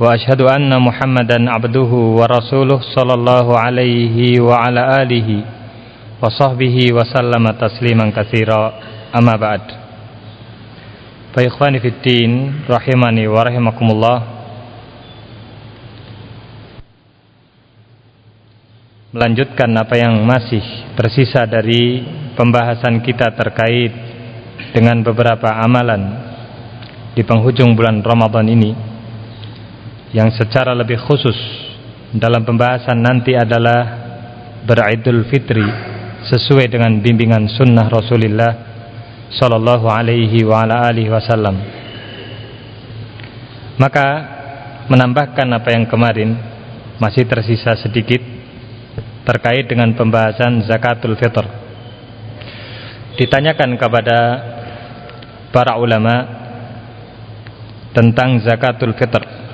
وأشهد أن محمدا عبده ورسوله صلى الله عليه وعلى آله وصحبه وسلم تسليما كثيرا أما بعد فإخواني في الدين رحمني ورحمكم الله melanjutkan apa yang masih tersisa dari pembahasan kita terkait dengan beberapa amalan di penghujung bulan Ramadan ini yang secara lebih khusus dalam pembahasan nanti adalah beridul fitri sesuai dengan bimbingan sunnah Rasulullah sallallahu alaihi wasallam. Maka menambahkan apa yang kemarin masih tersisa sedikit terkait dengan pembahasan zakatul fitr. Ditanyakan kepada para ulama tentang zakatul fitr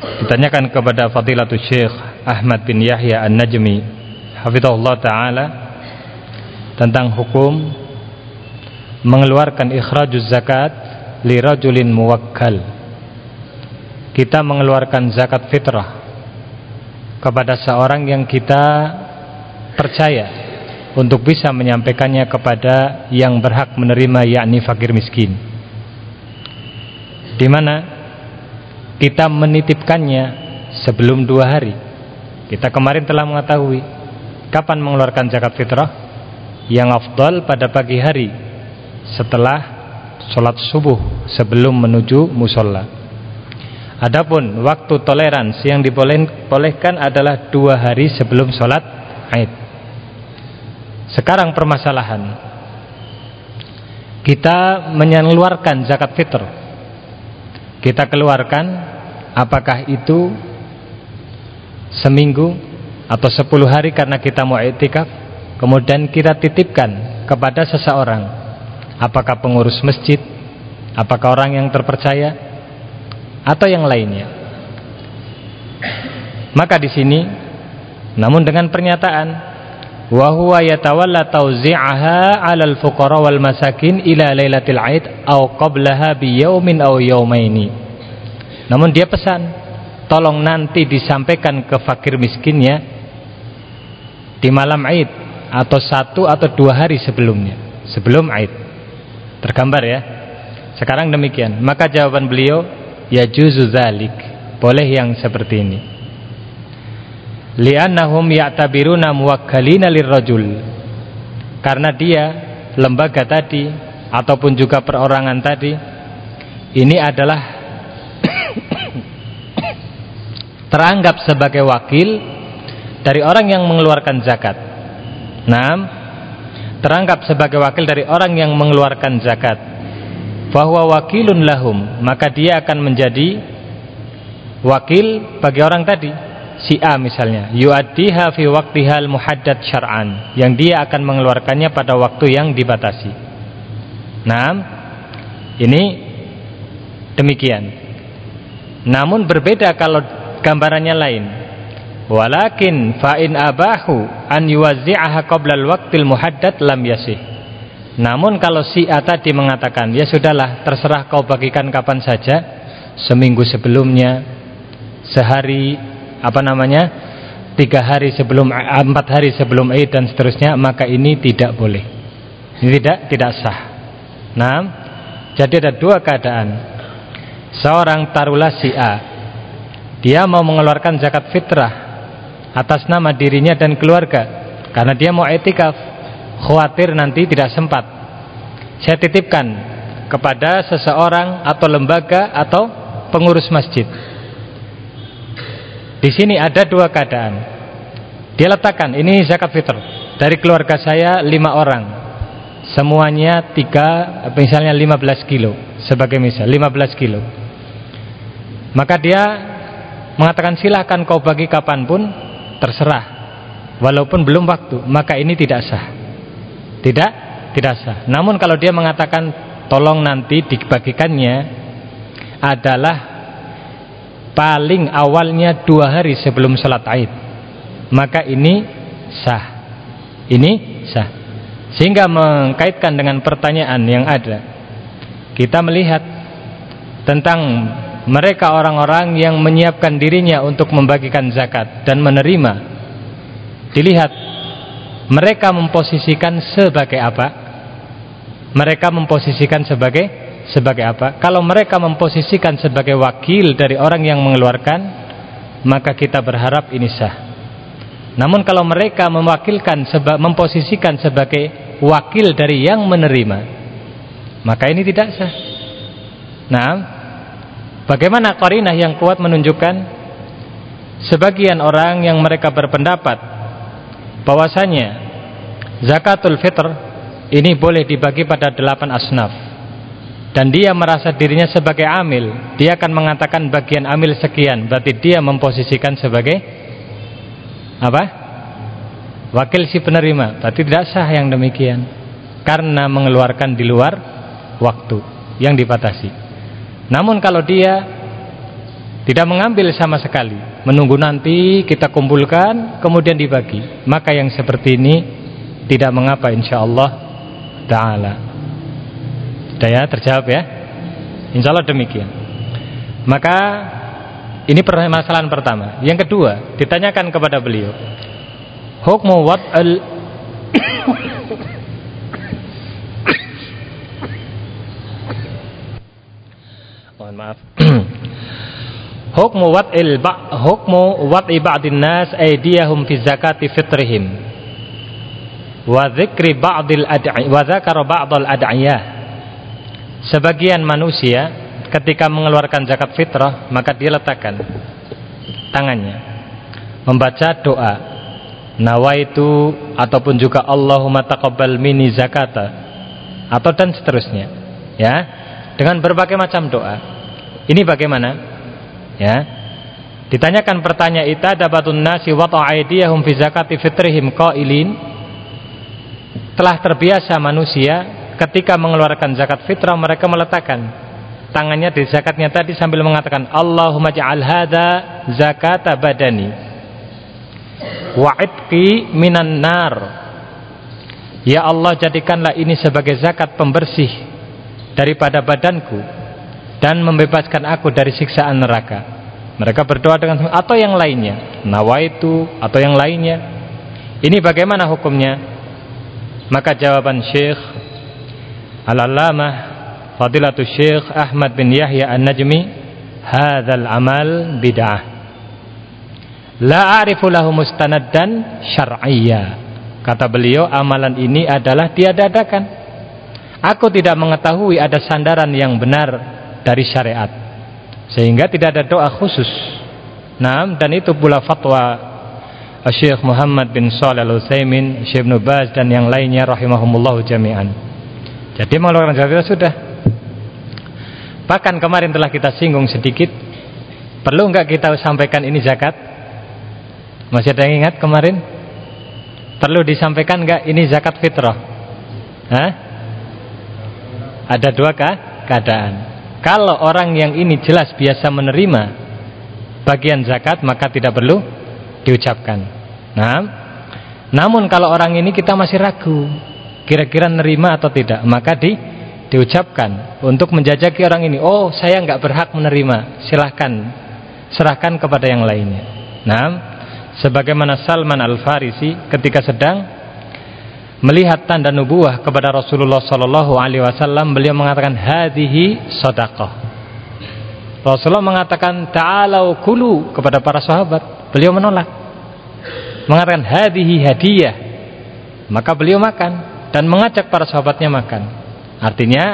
ditanyakan kepada Fadilatul Syekh Ahmad bin Yahya An-Najmi hafizahullah taala tentang hukum mengeluarkan ikhrajuz zakat li rajulin muwakkal. Kita mengeluarkan zakat fitrah kepada seorang yang kita percaya untuk bisa menyampaikannya kepada yang berhak menerima yakni fakir miskin. Di mana kita menitipkannya sebelum dua hari. Kita kemarin telah mengetahui kapan mengeluarkan zakat fitrah yang afdal pada pagi hari setelah sholat subuh sebelum menuju musola. Adapun waktu toleransi yang dibolehkan adalah dua hari sebelum sholat Aid. Sekarang permasalahan kita mengeluarkan zakat fitrah kita keluarkan apakah itu seminggu atau sepuluh hari karena kita mau etikaf kemudian kita titipkan kepada seseorang. Apakah pengurus masjid? Apakah orang yang terpercaya? Atau yang lainnya? Maka di sini namun dengan pernyataan wa huwa yatawalla tawzi'aha 'alal fuqara wal masakin ila lailatul 'aid aw qablaha bi yaumin aw yaumaini. Namun dia pesan, tolong nanti disampaikan ke fakir miskinnya di malam Aid atau satu atau dua hari sebelumnya, sebelum Aid. Tergambar ya. Sekarang demikian. Maka jawaban beliau ya juzu dzalik. Boleh yang seperti ini li'annahum ya'tabiruna muwakkalina lirrajul karena dia lembaga tadi ataupun juga perorangan tadi ini adalah teranggap sebagai wakil dari orang yang mengeluarkan zakat. Nah, teranggap sebagai wakil dari orang yang mengeluarkan zakat. Bahwa wakilun lahum, maka dia akan menjadi wakil bagi orang tadi si A misalnya yu'addiha fi waqtiha muhaddad syar'an yang dia akan mengeluarkannya pada waktu yang dibatasi. Nah, ini demikian. Namun berbeda kalau gambarannya lain. Walakin fa in abahu an yuwazzi'aha qabla al-waqtil muhaddad lam yasih. Namun kalau si A tadi mengatakan, ya sudahlah, terserah kau bagikan kapan saja, seminggu sebelumnya, sehari apa namanya tiga hari sebelum empat hari sebelum Eid dan seterusnya maka ini tidak boleh. Ini tidak tidak sah. Nah jadi ada dua keadaan. Seorang tarulah si A dia mau mengeluarkan zakat fitrah atas nama dirinya dan keluarga karena dia mau etikaf. Khawatir nanti tidak sempat. Saya titipkan kepada seseorang atau lembaga atau pengurus masjid di sini ada dua keadaan. Dia letakkan, ini zakat fitr. Dari keluarga saya lima orang. Semuanya tiga, misalnya lima belas kilo. Sebagai misal, lima belas kilo. Maka dia mengatakan silahkan kau bagi kapan pun, terserah. walaupun belum waktu, maka ini tidak sah. Tidak, tidak sah. Namun kalau dia mengatakan tolong nanti dibagikannya adalah paling awalnya dua hari sebelum sholat Aid, maka ini sah. Ini sah. Sehingga mengkaitkan dengan pertanyaan yang ada, kita melihat tentang mereka orang-orang yang menyiapkan dirinya untuk membagikan zakat dan menerima Dilihat mereka memposisikan sebagai apa? Mereka memposisikan sebagai sebagai apa? Kalau mereka memposisikan sebagai wakil dari orang yang mengeluarkan, maka kita berharap ini sah. Namun kalau mereka mewakilkan memposisikan sebagai wakil dari yang menerima, maka ini tidak sah. Nah, bagaimana qarinah yang kuat menunjukkan sebagian orang yang mereka berpendapat bahwasanya zakatul fitr ini boleh dibagi pada delapan asnaf dan dia merasa dirinya sebagai amil. Dia akan mengatakan bagian amil sekian. Berarti dia memposisikan sebagai apa? Wakil si penerima. Berarti tidak sah yang demikian. Karena mengeluarkan di luar waktu yang dibatasi. Namun kalau dia tidak mengambil sama sekali menunggu nanti kita kumpulkan kemudian dibagi maka yang seperti ini tidak mengapa insyaallah taala sudah ya terjawab ya? Insyaallah demikian. Maka ini permasalahan pertama. Yang kedua ditanyakan kepada beliau hukmu wat al mohon maaf. Hukmu wat'il ba hukmu wat'i ba'din nas aydiyahum fi zakati fitrihim wa dzikri ba'dil ad'i wa dzakara ba'dal ad'iyah sebagian manusia ketika mengeluarkan zakat fitrah maka dia letakkan tangannya membaca doa nawaitu ataupun juga Allahumma taqabbal minni zakata atau dan seterusnya ya dengan berbagai macam doa ini bagaimana Ya. Ditanyakan pertanyaan itadabatun nasi wa ta'aidiyahum fi zakati fitrihim qailin telah terbiasa manusia ketika mengeluarkan zakat fitrah mereka meletakkan tangannya di zakatnya tadi sambil mengatakan Allahumma ja'al hadza zakata badani wa itqi minan nar Ya Allah jadikanlah ini sebagai zakat pembersih daripada badanku dan membebaskan aku dari siksaan neraka. Mereka berdoa dengan atau yang lainnya, nawaitu atau yang lainnya. Ini bagaimana hukumnya? Maka jawaban Syekh Al-Allamah Fadilatul Syekh Ahmad bin Yahya An-Najmi, hadzal amal bid'ah. La a'rifu lahu mustanaddan syar'iyya. Kata beliau, amalan ini adalah tiada-adakan. Aku tidak mengetahui ada sandaran yang benar dari syariat sehingga tidak ada doa khusus nah dan itu pula fatwa Syekh Muhammad bin Shalih Al-Utsaimin, Syekh Ibnu Baz dan yang lainnya rahimahumullah jami'an. Jadi mengeluarkan zakat sudah. Bahkan kemarin telah kita singgung sedikit. Perlu enggak kita sampaikan ini zakat? Masih ada yang ingat kemarin? Perlu disampaikan enggak ini zakat fitrah? Hah? Ada dua kah? keadaan. Kalau orang yang ini jelas biasa menerima bagian zakat maka tidak perlu diucapkan. Nah, namun kalau orang ini kita masih ragu kira-kira nerima atau tidak, maka di diucapkan untuk menjajaki orang ini. Oh, saya nggak berhak menerima. Silahkan serahkan kepada yang lainnya. Nah, sebagaimana Salman Al Farisi ketika sedang melihat tanda nubuah kepada Rasulullah Sallallahu Alaihi Wasallam, beliau mengatakan hadhihi sadaqah. Rasulullah mengatakan ta'alau kulu kepada para sahabat. Beliau menolak. Mengatakan hadhihi hadiah. Maka beliau makan dan mengajak para sahabatnya makan. Artinya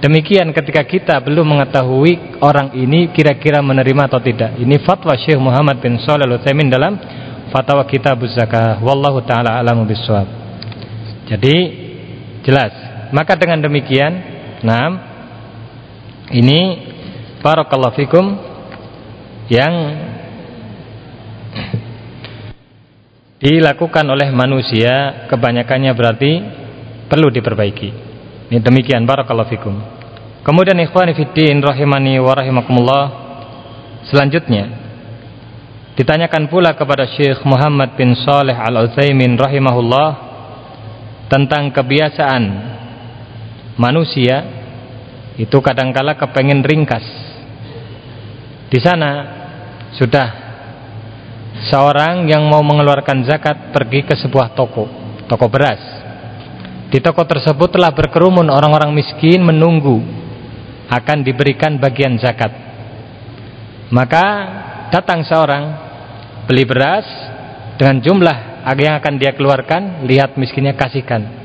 demikian ketika kita belum mengetahui orang ini kira-kira menerima atau tidak. Ini fatwa Syekh Muhammad bin Shalih Al-Utsaimin dalam fatwa kitab zakah. Wallahu taala alamu bissawab. Jadi jelas. Maka dengan demikian, nah ini barakallahu fikum yang dilakukan oleh manusia kebanyakannya berarti perlu diperbaiki. Ini demikian barakallahu fikum. Kemudian ikhwani fiddin rahimani wa rahimakumullah selanjutnya ditanyakan pula kepada Syekh Muhammad bin Saleh Al-Utsaimin rahimahullah tentang kebiasaan manusia itu kadangkala kepengen ringkas. Di sana sudah seorang yang mau mengeluarkan zakat pergi ke sebuah toko, toko beras. Di toko tersebut telah berkerumun orang-orang miskin menunggu akan diberikan bagian zakat. Maka datang seorang beli beras dengan jumlah yang akan dia keluarkan, lihat miskinnya kasihkan.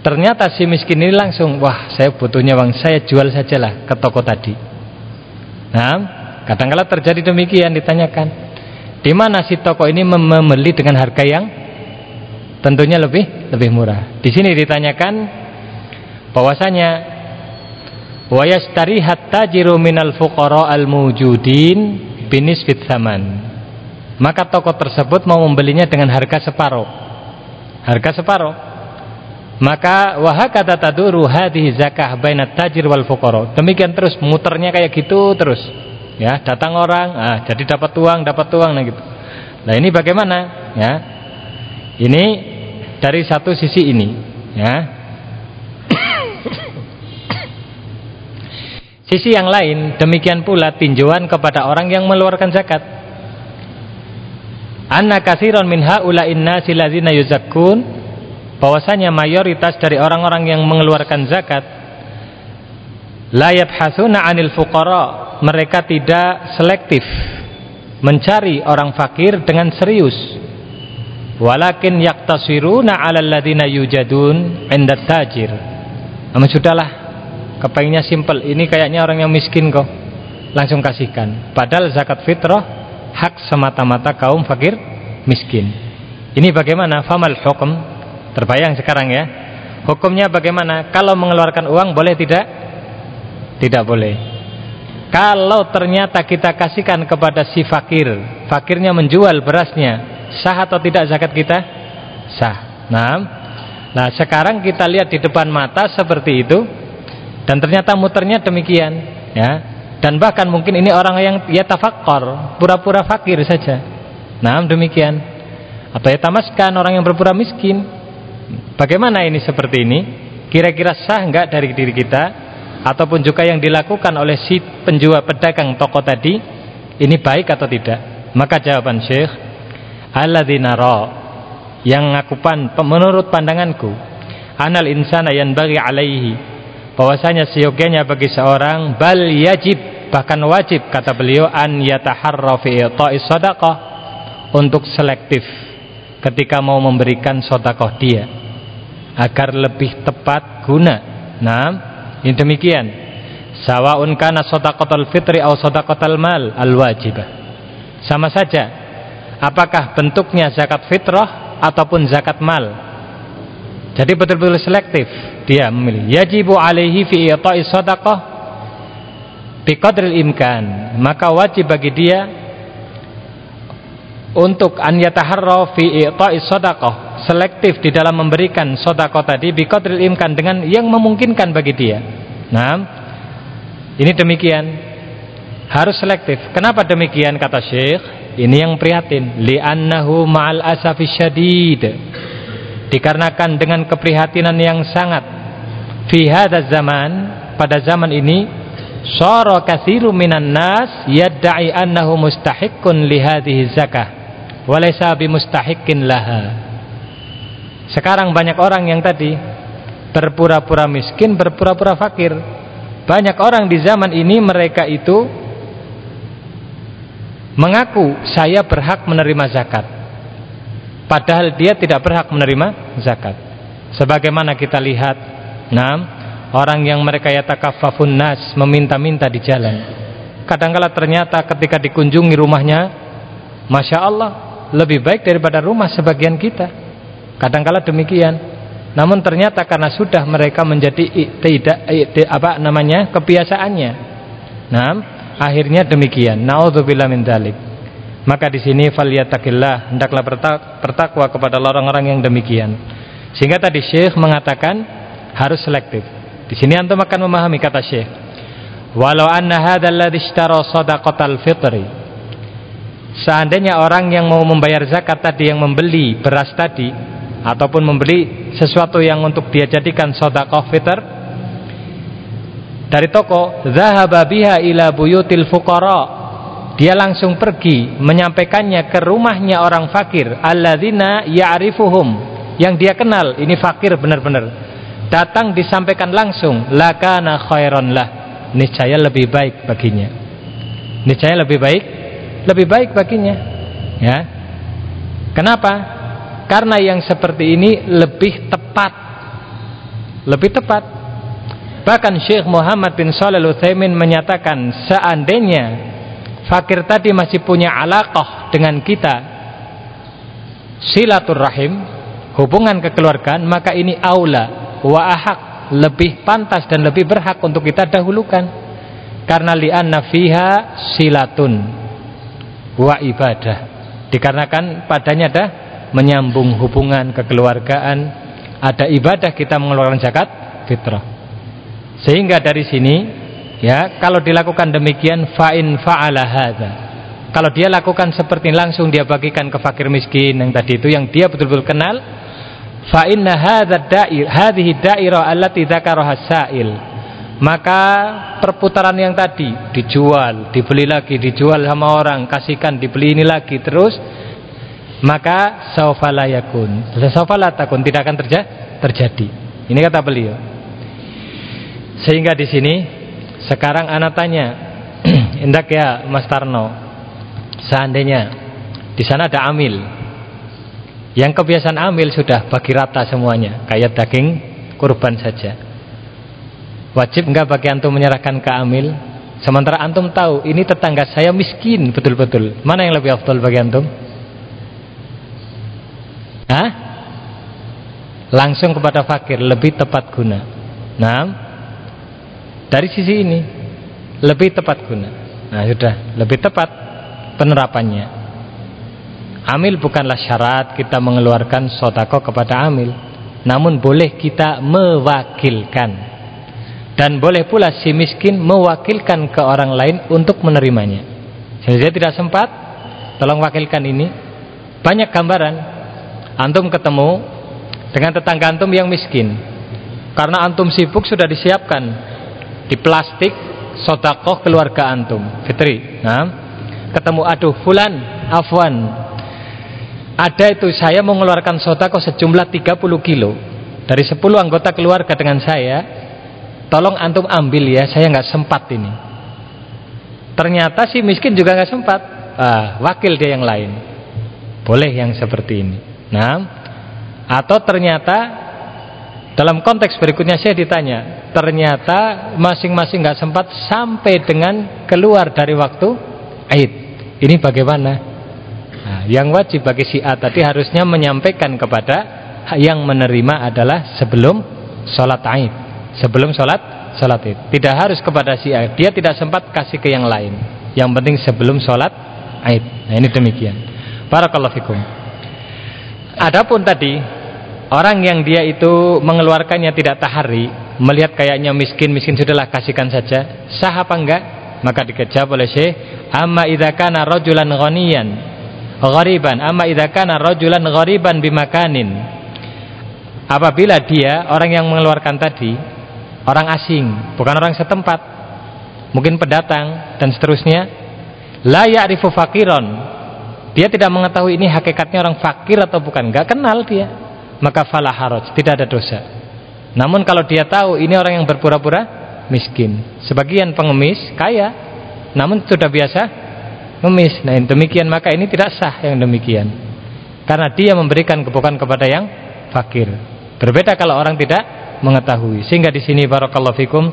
Ternyata si miskin ini langsung, wah saya butuhnya bang, saya jual sajalah ke toko tadi. Nah, kadang-kala terjadi demikian ditanyakan di mana si toko ini membeli dengan harga yang tentunya lebih lebih murah. Di sini ditanyakan bahwasanya wa yastari hatta jiru minal fuqara al mujudin binisbit zaman. Maka toko tersebut mau membelinya dengan harga separuh. Harga separuh. Maka wahakata taduru hadhihi zakah bainat tajir wal fuqara. Demikian terus muternya kayak gitu terus ya datang orang ah, jadi dapat uang dapat uang nah gitu. Nah ini bagaimana? Ya ini dari satu sisi ini ya. Sisi yang lain demikian pula tinjauan kepada orang yang mengeluarkan zakat. Anna kasiron min haula'in nasi ladzina yuzakkun bahwasanya mayoritas dari orang-orang yang mengeluarkan zakat la yabhasuna 'anil fuqara mereka tidak selektif mencari orang fakir dengan serius. Walakin yaktasiruna 'alal ladina yujadun 'inda tajir. Namun sudahlah kepengennya simpel. Ini kayaknya orang yang miskin kok. Langsung kasihkan. Padahal zakat fitrah hak semata-mata kaum fakir miskin. Ini bagaimana? Famal hukum terbayang sekarang ya. Hukumnya bagaimana? Kalau mengeluarkan uang boleh tidak? Tidak boleh kalau ternyata kita kasihkan kepada si fakir, fakirnya menjual berasnya, sah atau tidak zakat kita? Sah. Nah, nah sekarang kita lihat di depan mata seperti itu, dan ternyata muternya demikian, ya. Dan bahkan mungkin ini orang yang ya tafakor, pura-pura fakir saja. Nah, demikian. Atau ya tamaskan orang yang berpura miskin. Bagaimana ini seperti ini? Kira-kira sah enggak dari diri kita? Ataupun juga yang dilakukan oleh si penjual pedagang toko tadi ini baik atau tidak? Maka jawaban syekh alladzina ra yang ngakupan menurut pandanganku anal insana yang bagi alaihi. Bahwasanya seyogianya bagi seorang bal yajib bahkan wajib kata beliau an yataharra fi i'ta'i sadaqah. Untuk selektif ketika mau memberikan sedekah dia agar lebih tepat guna. Nah ini demikian. Sawaun kana shadaqatul fitri atau shadaqatul mal al-wajibah. Sama saja. Apakah bentuknya zakat fitrah ataupun zakat mal? Jadi betul-betul selektif dia memilih. Yajibu alaihi fi i'ta'i shadaqah biqadril imkan. Maka wajib bagi dia untuk an yataharra fi i'ta'i shadaqah selektif di dalam memberikan sodako tadi biqadril imkan dengan yang memungkinkan bagi dia. Nah, ini demikian. Harus selektif. Kenapa demikian kata Syekh? Ini yang prihatin. Li'annahu ma'al asafi syadid. Dikarenakan dengan keprihatinan yang sangat fi hadzal zaman pada zaman ini syara katsiru minan nas yad'i annahu mustahiqqun li hadhihi zakah wa laysa bimustahiqqin laha sekarang banyak orang yang tadi berpura-pura miskin, berpura-pura fakir. Banyak orang di zaman ini mereka itu mengaku saya berhak menerima zakat. Padahal dia tidak berhak menerima zakat. Sebagaimana kita lihat, nah, orang yang mereka yatakaffafun nas meminta-minta di jalan. Kadangkala ternyata ketika dikunjungi rumahnya, masya Allah lebih baik daripada rumah sebagian kita. Kadangkala demikian. Namun ternyata karena sudah mereka menjadi tidak apa namanya kebiasaannya. Nah, akhirnya demikian. Nauzubillah min dzalik. Maka di sini falyatakillah, hendaklah bertakwa kepada orang-orang yang demikian. Sehingga tadi Syekh mengatakan harus selektif. Di sini antum akan memahami kata Syekh. Walau anna hadzal ladzi ishtara shadaqatal fitri. Seandainya orang yang mau membayar zakat tadi yang membeli beras tadi ataupun membeli sesuatu yang untuk dia jadikan sedekah fitr dari toko zahaba biha ila buyutil fuqara. Dia langsung pergi menyampaikannya ke rumahnya orang fakir alladzina ya'rifuhum. Yang dia kenal ini fakir benar-benar. Datang disampaikan langsung lakana khairan lah. Niscaya lebih baik baginya. Niscaya lebih baik lebih baik baginya. Ya. Kenapa karena yang seperti ini lebih tepat. Lebih tepat. Bahkan Syekh Muhammad bin Shalih Utsaimin menyatakan seandainya fakir tadi masih punya alaqah dengan kita silaturrahim hubungan kekeluargaan maka ini aula wa ahak lebih pantas dan lebih berhak untuk kita dahulukan. Karena li'anna fiha silatun wa ibadah. Dikarenakan padanya ada menyambung hubungan kekeluargaan ada ibadah kita mengeluarkan zakat fitrah sehingga dari sini Ya, kalau dilakukan demikian fa'in fa'ala hadza. Kalau dia lakukan seperti langsung dia bagikan ke fakir miskin yang tadi itu yang dia betul-betul kenal, fa inna hadza da'ir hadhihi da'ira allati dzakaraha sa'il. Maka perputaran yang tadi dijual, dibeli lagi, dijual sama orang, kasihkan, dibeli ini lagi terus maka saufala yakun. Saufala takun tidak akan terjadi. Ini kata beliau. Sehingga di sini sekarang anak tanya, hendak ya Mas Tarno, seandainya di sana ada amil, yang kebiasaan amil sudah bagi rata semuanya, kayak daging kurban saja. Wajib enggak bagi antum menyerahkan ke amil? Sementara antum tahu ini tetangga saya miskin betul-betul. Mana yang lebih afdol bagi antum? Hah? Langsung kepada fakir lebih tepat guna. Nah, dari sisi ini lebih tepat guna. Nah, sudah lebih tepat penerapannya. Amil bukanlah syarat kita mengeluarkan sotako kepada amil, namun boleh kita mewakilkan dan boleh pula si miskin mewakilkan ke orang lain untuk menerimanya. Jadi tidak sempat, tolong wakilkan ini. Banyak gambaran. Antum ketemu dengan tetangga antum yang miskin. Karena antum sibuk sudah disiapkan di plastik sodakoh keluarga antum Fitri. Nah ketemu aduh fulan afwan ada itu saya mengeluarkan sodakoh sejumlah 30 kilo. Dari 10 anggota keluarga dengan saya tolong antum ambil ya saya nggak sempat ini. Ternyata si miskin juga nggak sempat. Ah, wakil dia yang lain. Boleh yang seperti ini nah atau ternyata dalam konteks berikutnya saya ditanya, ternyata masing-masing nggak sempat sampai dengan keluar dari waktu Aid. Ini bagaimana? Nah, yang wajib bagi si A tadi harusnya menyampaikan kepada yang menerima adalah sebelum sholat Aid, sebelum sholat sholat Aid. Tidak harus kepada si A. Dia tidak sempat kasih ke yang lain. Yang penting sebelum sholat Aid. Nah ini demikian. Barakallahu fikum. Adapun tadi Orang yang dia itu mengeluarkannya tidak tahari, melihat kayaknya miskin-miskin sudahlah kasihkan saja. Sah apa enggak? Maka dikejawab oleh Syekh, "Amma idza kana rajulan ghaniyan ghariban, amma idza kana rajulan ghariban bimakanin." Apabila dia orang yang mengeluarkan tadi orang asing, bukan orang setempat, mungkin pendatang dan seterusnya, la ya'rifu fakiron. Dia tidak mengetahui ini hakikatnya orang fakir atau bukan, enggak kenal dia maka falah haraj, tidak ada dosa. Namun kalau dia tahu ini orang yang berpura-pura miskin, sebagian pengemis kaya, namun sudah biasa ngemis. Nah, demikian maka ini tidak sah yang demikian. Karena dia memberikan kebukan kepada yang fakir. Berbeda kalau orang tidak mengetahui. Sehingga di sini barakallahu fikum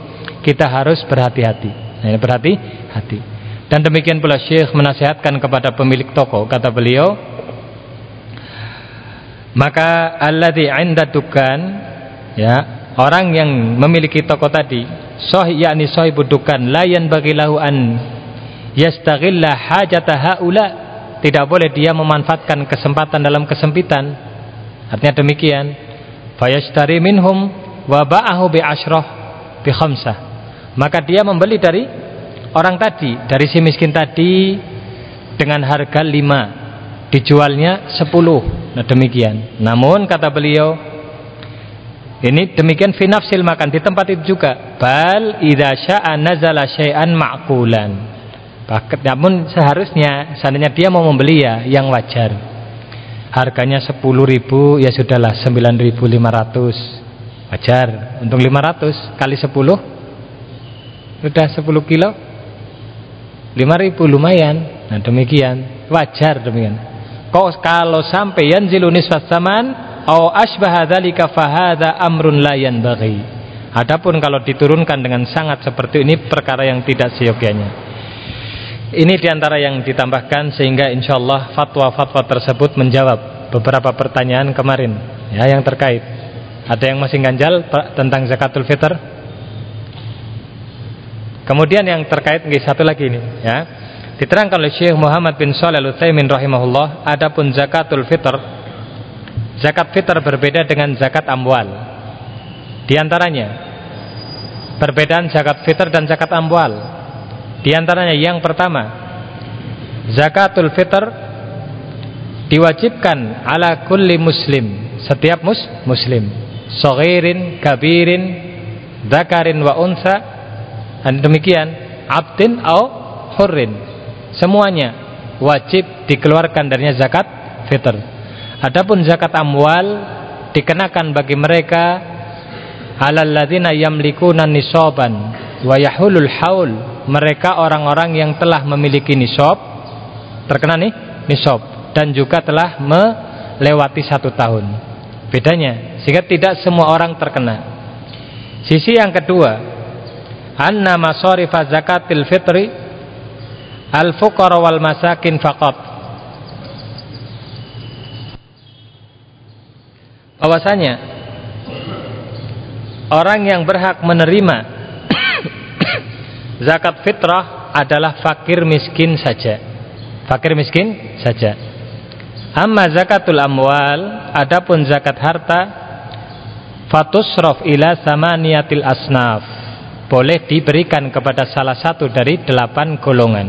kita harus berhati-hati. Nah, berhati-hati. Dan demikian pula Syekh menasihatkan kepada pemilik toko, kata beliau, maka alladzi 'inda dukan ya, orang yang memiliki toko tadi, sahih yakni sahibud dukan la yanbaghi lahu an yastaghilla hajata haula tidak boleh dia memanfaatkan kesempatan dalam kesempitan. Artinya demikian. Fayashtari minhum wa ba'ahu bi asyrah bi khamsah. Maka dia membeli dari orang tadi, dari si miskin tadi dengan harga 5, dijualnya 10. Nah, demikian. Namun kata beliau, ini demikian finafsil makan di tempat itu juga. Bal idza syaa nazala syai'an ma'qulan. Namun seharusnya seandainya dia mau membeli ya yang wajar. Harganya 10.000 ya sudahlah 9.500. Wajar. Untung 500 kali 10 sudah 10 kilo 5.000 lumayan. Nah demikian wajar demikian. Kok kalau sampai yanzilu nisfat zaman au asbaha dzalika fahadza amrun la yanbaghi. Adapun kalau diturunkan dengan sangat seperti ini perkara yang tidak seyogyanya. Ini di antara yang ditambahkan sehingga insya Allah fatwa-fatwa tersebut menjawab beberapa pertanyaan kemarin ya yang terkait. Ada yang masih ganjal tentang zakatul fitr? Kemudian yang terkait satu lagi ini ya. Diterangkan oleh Syekh Muhammad bin Shalih Al-Utsaimin rahimahullah adapun zakatul fitr Zakat fitrah berbeda dengan zakat amwal. Di antaranya perbedaan zakat fitr dan zakat amwal. Di antaranya yang pertama, zakatul fitr diwajibkan ala kulli muslim, setiap mus muslim, saghirin, kabirin, zakarin wa unsa. Dan demikian, abdin au hurrin. Semuanya wajib dikeluarkan darinya zakat fitr. Adapun zakat amwal dikenakan bagi mereka alal ladzina yamlikuna nisaban wa yahulul haul mereka orang-orang yang telah memiliki nisab terkena nih nisab dan juga telah melewati satu tahun bedanya sehingga tidak semua orang terkena sisi yang kedua anna masarifa zakatil fitri al fuqara wal masakin faqat bahwasanya orang yang berhak menerima zakat fitrah adalah fakir miskin saja. Fakir miskin saja. Amma zakatul amwal, adapun zakat harta, fatusrof ila samaniyatil asnaf. Boleh diberikan kepada salah satu dari delapan golongan.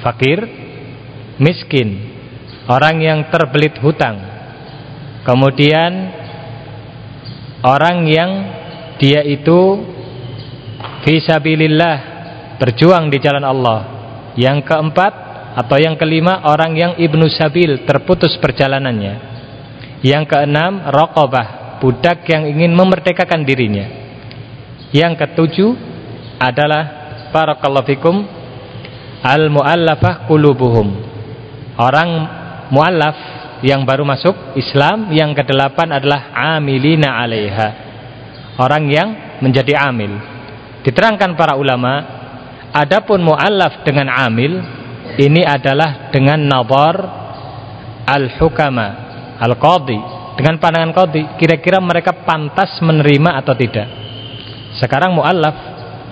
Fakir, miskin, orang yang terbelit hutang, Kemudian orang yang dia itu fisabilillah berjuang di jalan Allah. Yang keempat atau yang kelima orang yang ibnu sabil terputus perjalanannya. Yang keenam raqabah budak yang ingin memerdekakan dirinya. Yang ketujuh adalah barakallahu fikum al muallafah qulubuhum. Orang muallaf yang baru masuk Islam yang kedelapan adalah amilina alaiha. Orang yang menjadi amil. Diterangkan para ulama adapun muallaf dengan amil ini adalah dengan nabar al-hukama al-qadi dengan pandangan qadi kira-kira mereka pantas menerima atau tidak sekarang muallaf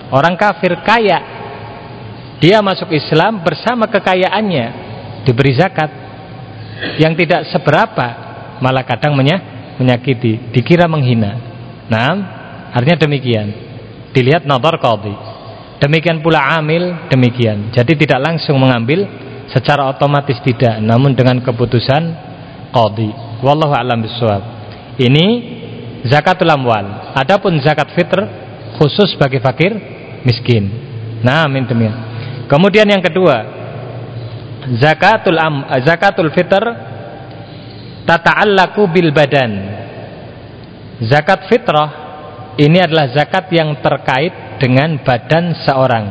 orang kafir kaya dia masuk Islam bersama kekayaannya diberi zakat. Yang tidak seberapa malah kadang menyakiti dikira menghina. Nah artinya demikian. Dilihat nadar qadhi. Demikian pula amil demikian. Jadi tidak langsung mengambil secara otomatis tidak. Namun dengan keputusan qadhi. Wallahu a'lam bishawab ini zakatul amwal. Adapun zakat fitr khusus bagi fakir miskin nah amin demikian kemudian yang kedua zakatul am, zakatul fitr tata'allaku bil badan. Zakat fitrah ini adalah zakat yang terkait dengan badan seorang.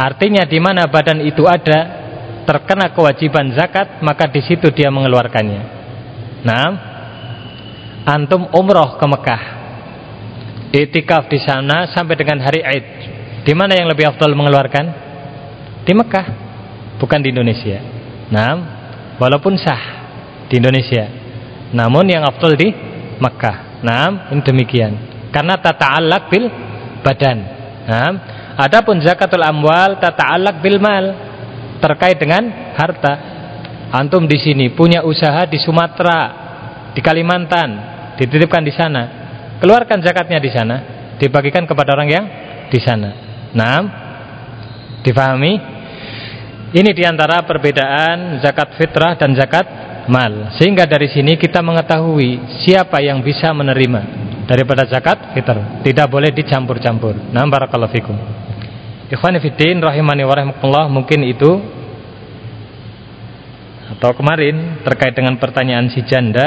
Artinya di mana badan itu ada terkena kewajiban zakat, maka di situ dia mengeluarkannya. Nah, antum umroh ke Mekah. Itikaf di sana sampai dengan hari Id. Di mana yang lebih afdal mengeluarkan? Di Mekah bukan di Indonesia. Nah, walaupun sah di Indonesia, namun yang afdal di Mekah. Nah, ini demikian. Karena tata'allaq bil badan. Nah, adapun zakatul amwal tata'allaq bil mal, terkait dengan harta. Antum di sini punya usaha di Sumatera, di Kalimantan, dititipkan di sana. Keluarkan zakatnya di sana, dibagikan kepada orang yang di sana. Nah, difahami? Ini di antara perbedaan zakat fitrah dan zakat mal. Sehingga dari sini kita mengetahui siapa yang bisa menerima daripada zakat fitrah. Tidak boleh dicampur-campur. Nah, barakallahu fikum. Ikhwani fiddin rahimani wa mungkin itu atau kemarin terkait dengan pertanyaan si janda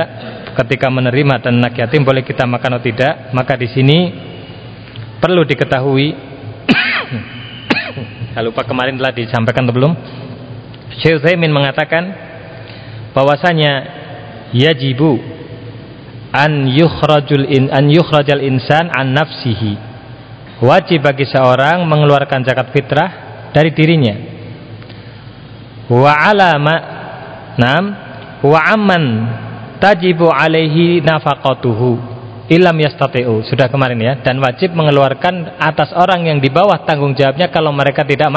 ketika menerima dan anak yatim boleh kita makan atau tidak? Maka di sini perlu diketahui saya lupa kemarin telah disampaikan atau belum. Syekh Zaimin mengatakan bahwasanya yajibu an yukhrajul in an yukhrajal insan an nafsihi. Wajib bagi seorang mengeluarkan zakat fitrah dari dirinya. Wa alama Nam wa amman tajibu alaihi nafaqatuhu ilam yastati'u. Sudah kemarin ya. Dan wajib mengeluarkan atas orang yang di bawah tanggung jawabnya kalau mereka tidak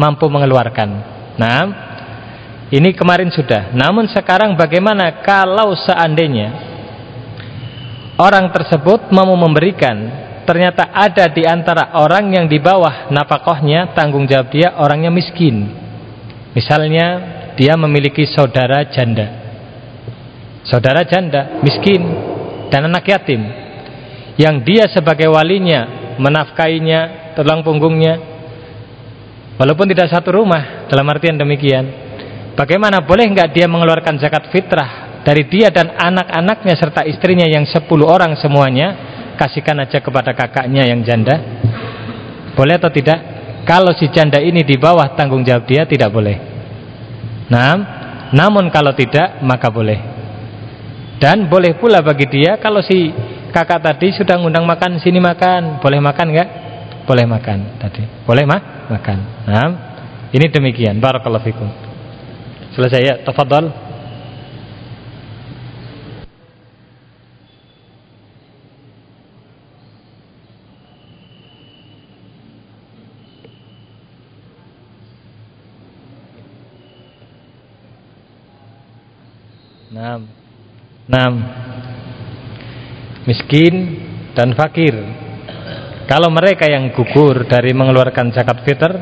mampu mengeluarkan. Nah, ini kemarin sudah. Namun sekarang bagaimana kalau seandainya orang tersebut mau memberikan ternyata ada di antara orang yang di bawah nafkahnya tanggung jawab dia orangnya miskin. Misalnya dia memiliki saudara janda. Saudara janda miskin dan anak yatim yang dia sebagai walinya menafkainya tulang punggungnya walaupun tidak satu rumah dalam artian demikian. Bagaimana boleh enggak dia mengeluarkan zakat fitrah dari dia dan anak-anaknya serta istrinya yang sepuluh orang semuanya? Kasihkan aja kepada kakaknya yang janda. Boleh atau tidak? Kalau si janda ini di bawah tanggung jawab dia tidak boleh Nah, namun kalau tidak maka boleh. Dan boleh pula bagi dia kalau si kakak tadi sudah ngundang makan sini makan, boleh makan enggak? Boleh makan tadi. Boleh mah? Makan. Nah, ini demikian. Barakallahu fikum. Selesai ya, tafadhal. Nam. Nam. Miskin dan fakir. Kalau mereka yang gugur dari mengeluarkan zakat fitr,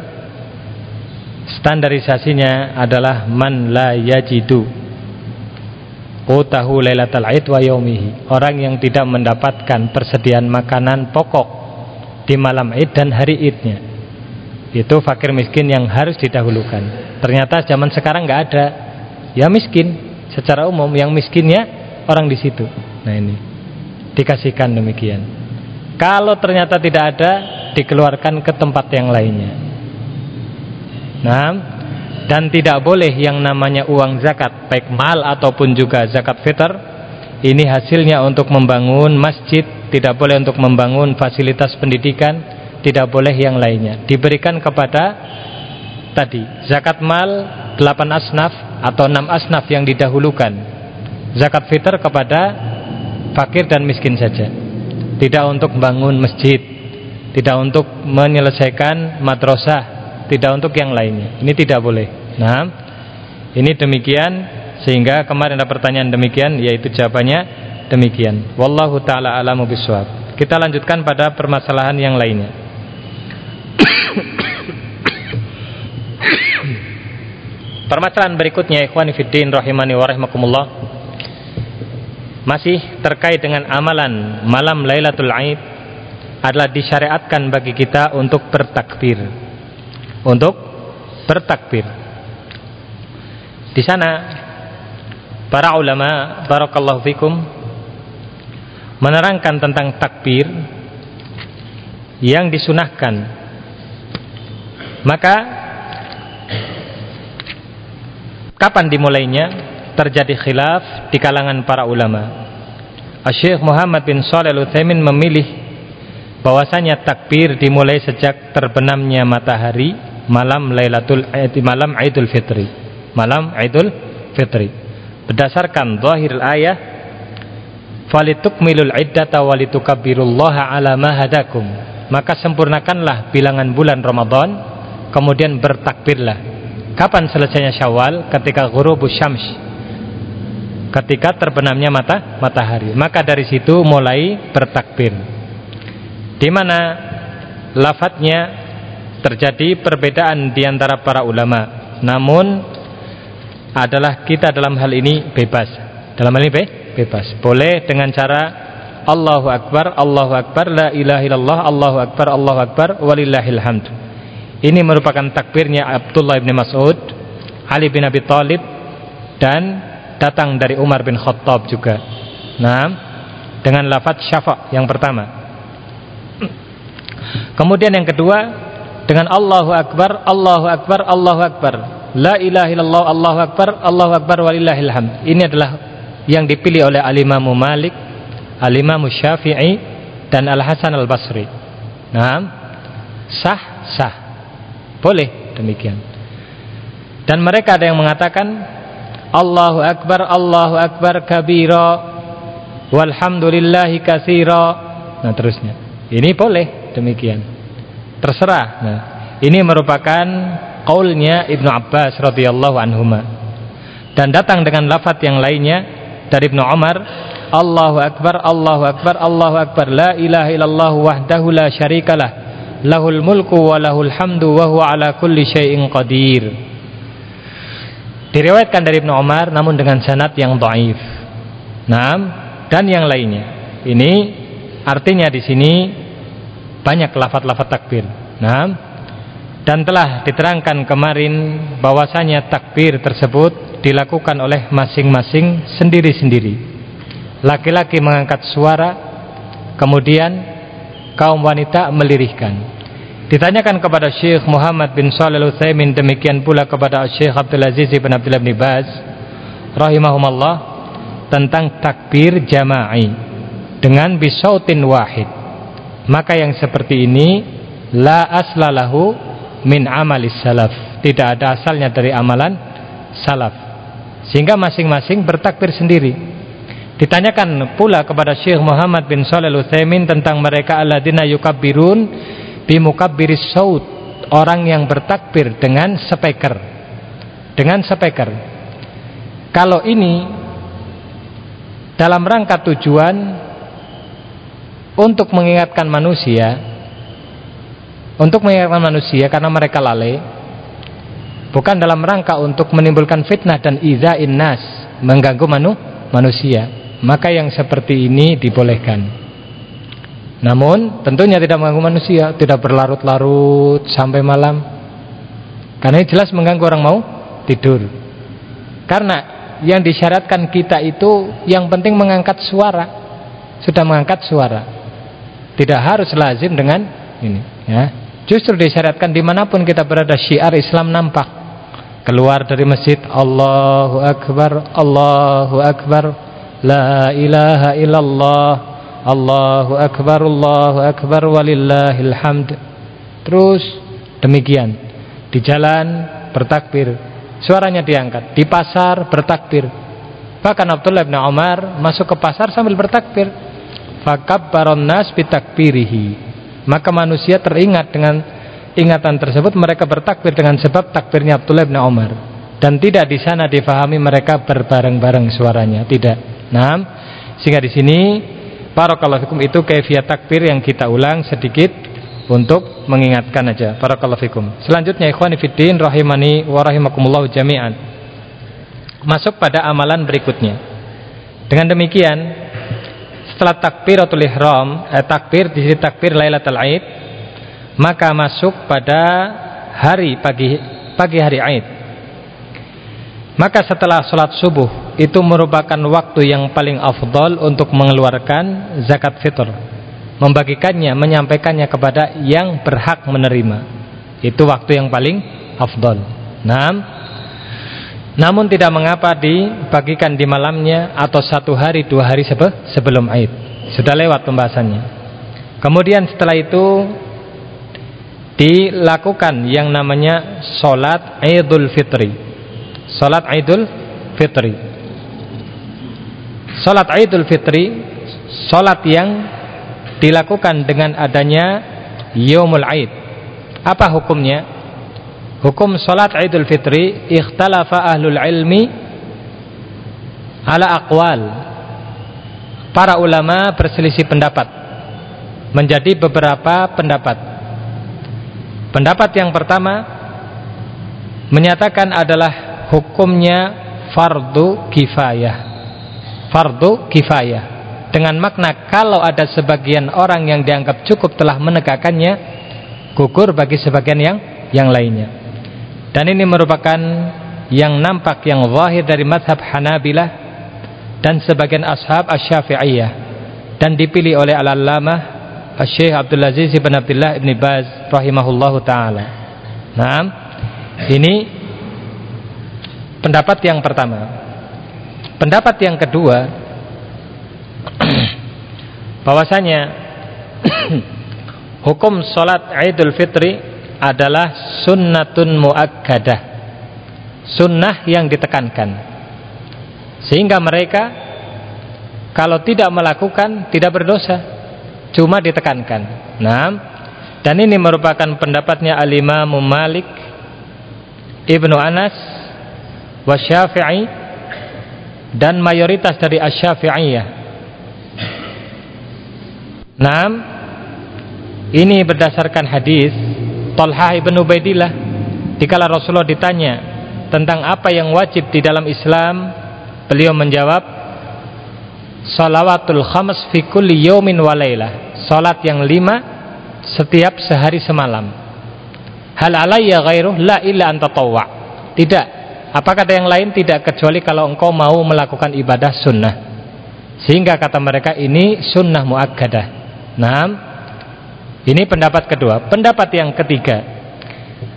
standarisasinya adalah man la yajidu qutahu lailatal aid wa yaumihi. Orang yang tidak mendapatkan persediaan makanan pokok di malam Id dan hari Idnya. Itu fakir miskin yang harus didahulukan. Ternyata zaman sekarang nggak ada. Ya miskin, secara umum yang miskinnya orang di situ. Nah ini dikasihkan demikian. Kalau ternyata tidak ada, dikeluarkan ke tempat yang lainnya. Nah, dan tidak boleh yang namanya uang zakat, baik mal ataupun juga zakat fitr, ini hasilnya untuk membangun masjid, tidak boleh untuk membangun fasilitas pendidikan, tidak boleh yang lainnya. Diberikan kepada tadi. Zakat mal 8 asnaf atau enam asnaf yang didahulukan. Zakat fitr kepada fakir dan miskin saja. Tidak untuk bangun masjid tidak untuk menyelesaikan madrasah tidak untuk yang lainnya. Ini tidak boleh. Nah ini demikian sehingga kemarin ada pertanyaan demikian yaitu jawabannya demikian. Wallahu taala alamu biswab kita lanjutkan pada permasalahan yang lainnya Permasalahan berikutnya ikhwani fiddin rahimani wa rahimakumullah masih terkait dengan amalan malam Lailatul Aid adalah disyariatkan bagi kita untuk bertakbir. Untuk bertakbir. Di sana para ulama barakallahu fikum menerangkan tentang takbir yang disunahkan. Maka Kapan dimulainya? Terjadi khilaf di kalangan para ulama. Syekh Muhammad bin Shalih Al-Utsaimin memilih bahwasanya takbir dimulai sejak terbenamnya matahari malam Lailatul malam Idul Fitri. Malam Idul Fitri. Berdasarkan zahir ayah falitukmilul iddata walitukabbirullaha ala ma hadakum. Maka sempurnakanlah bilangan bulan Ramadan kemudian bertakbirlah Kapan selesainya Syawal? Ketika ghurubus syams. Ketika terbenamnya mata matahari. Maka dari situ mulai bertakbir. Di mana lafadznya terjadi perbedaan di antara para ulama. Namun adalah kita dalam hal ini bebas. Dalam hal ini be bebas. Boleh dengan cara Allahu Akbar, Allahu Akbar, La ilaha illallah, Allahu Akbar, Allahu Akbar, walillahil hamd. Ini merupakan takbirnya Abdullah bin Mas'ud, Ali bin Abi Thalib dan datang dari Umar bin Khattab juga. Nah, dengan lafaz syafa' yang pertama. Kemudian yang kedua dengan Allahu Akbar, Allahu Akbar, Allahu Akbar. La ilaha illallah, Allahu Akbar, Allahu Akbar walillahil hamd. Ini adalah yang dipilih oleh Al-Imam Malik, Al-Imam dan Al-Hasan Al-Basri. Nah, sah sah. Boleh demikian. Dan mereka ada yang mengatakan Allahu Akbar, Allahu Akbar kabira walhamdulillahi katsira. Nah, terusnya. Ini boleh demikian. Terserah. Nah, ini merupakan kaulnya Ibnu Abbas radhiyallahu anhuma. Dan datang dengan lafaz yang lainnya dari Ibnu Umar, Allahu Akbar, Allahu Akbar, Allahu Akbar, la ilaha illallah wahdahu la syarikalah lahul mulku wa lahul hamdu wa huwa ala kulli syai'in qadir. Diriwayatkan dari Ibnu Umar namun dengan sanad yang dhaif. Nah dan yang lainnya. Ini artinya di sini banyak lafaz-lafaz takbir. Nah dan telah diterangkan kemarin bahwasanya takbir tersebut dilakukan oleh masing-masing sendiri-sendiri. Laki-laki mengangkat suara kemudian kaum wanita melirihkan. Ditanyakan kepada Syekh Muhammad bin Shalih Al-Utsaimin demikian pula kepada Syekh Abdul Aziz bin Abdullah bin Baz rahimahumallah tentang takbir jama'i dengan bisautin wahid. Maka yang seperti ini la aslalahu min amalis salaf. Tidak ada asalnya dari amalan salaf. Sehingga masing-masing bertakbir sendiri. Ditanyakan pula kepada Syekh Muhammad bin Shalih Al-Utsaimin tentang mereka alladzina yukabbirun bimukabbiris saut, orang yang bertakbir dengan speaker. Dengan speaker. Kalau ini dalam rangka tujuan untuk mengingatkan manusia untuk mengingatkan manusia karena mereka lalai bukan dalam rangka untuk menimbulkan fitnah dan izain nas mengganggu manu, manusia maka yang seperti ini dibolehkan. Namun tentunya tidak mengganggu manusia, tidak berlarut-larut sampai malam. Karena ini jelas mengganggu orang mau tidur. Karena yang disyaratkan kita itu yang penting mengangkat suara. Sudah mengangkat suara. Tidak harus lazim dengan ini. Ya. Justru disyaratkan di mana pun kita berada syiar Islam nampak. Keluar dari masjid Allahu Akbar, Allahu Akbar La ilaha illallah. Allahu akbar Allahu akbar walillahil hamd. Terus demikian. Di jalan bertakbir. Suaranya diangkat. Di pasar bertakbir. Bahkan Abdullah bin Umar masuk ke pasar sambil bertakbir. Fakabbaron nas bitakbirihi. Maka manusia teringat dengan ingatan tersebut. Mereka bertakbir dengan sebab takbirnya Abdullah bin Umar. Dan tidak di sana difahami mereka berbareng-bareng suaranya. Tidak Nah, sehingga di sini barakallahu fikum itu kaifiat takbir yang kita ulang sedikit untuk mengingatkan aja. Barakallahu fikum. Selanjutnya ikhwani fiddin rahimani wa jami'an. Masuk pada amalan berikutnya. Dengan demikian, setelah takbiratul ihram, eh, takbir di sini takbir Lailatul Aid, maka masuk pada hari pagi pagi hari Aid. Maka setelah sholat subuh itu merupakan waktu yang paling afdol untuk mengeluarkan zakat fitr membagikannya, menyampaikannya kepada yang berhak menerima. Itu waktu yang paling afdol nah, namun tidak mengapa dibagikan di malamnya atau satu hari dua hari sebelum Aid sudah lewat pembahasannya. Kemudian setelah itu dilakukan yang namanya sholat Idul Fitri. Sholat Idul Fitri Salat Idul Fitri Salat yang dilakukan dengan adanya Yomul Aid. Apa hukumnya? hukum salat Idul Fitri ikhtalafa ahlul ilmi ala aqwal. Para ulama berselisih pendapat menjadi beberapa pendapat. Pendapat yang pertama menyatakan adalah hukumnya fardu kifayah fardu kifayah dengan makna kalau ada sebagian orang yang dianggap cukup telah menegakkannya gugur bagi sebagian yang yang lainnya dan ini merupakan yang nampak yang zahir dari madhab Hanabilah dan sebagian ashab asy-Syafi'iyah dan dipilih oleh al-allamah Syekh Abdul Aziz bin Abdullah bin Baz rahimahullahu taala. Nah, ini pendapat yang pertama. Pendapat yang kedua bahwasanya hukum salat Idul Fitri adalah sunnatun muakkadah. Sunnah yang ditekankan. Sehingga mereka kalau tidak melakukan tidak berdosa, cuma ditekankan. Nah, dan ini merupakan pendapatnya Al-Imam Malik Ibnu Anas Wasyafi'i dan mayoritas dari Asy-Syafi'iyah. Nah, ini berdasarkan hadis Talhah ibn Ubaidillah dikala Rasulullah ditanya tentang apa yang wajib di dalam Islam, beliau menjawab Salawatul khams fi kulli yawmin wa laylah. Salat yang lima setiap sehari semalam. Hal alayya ghairuh la illa anta tawwa. Tidak. Apa kata yang lain tidak kecuali kalau engkau mau melakukan ibadah sunnah. Sehingga kata mereka ini sunnah muakkadah. Nah, ini pendapat kedua. Pendapat yang ketiga,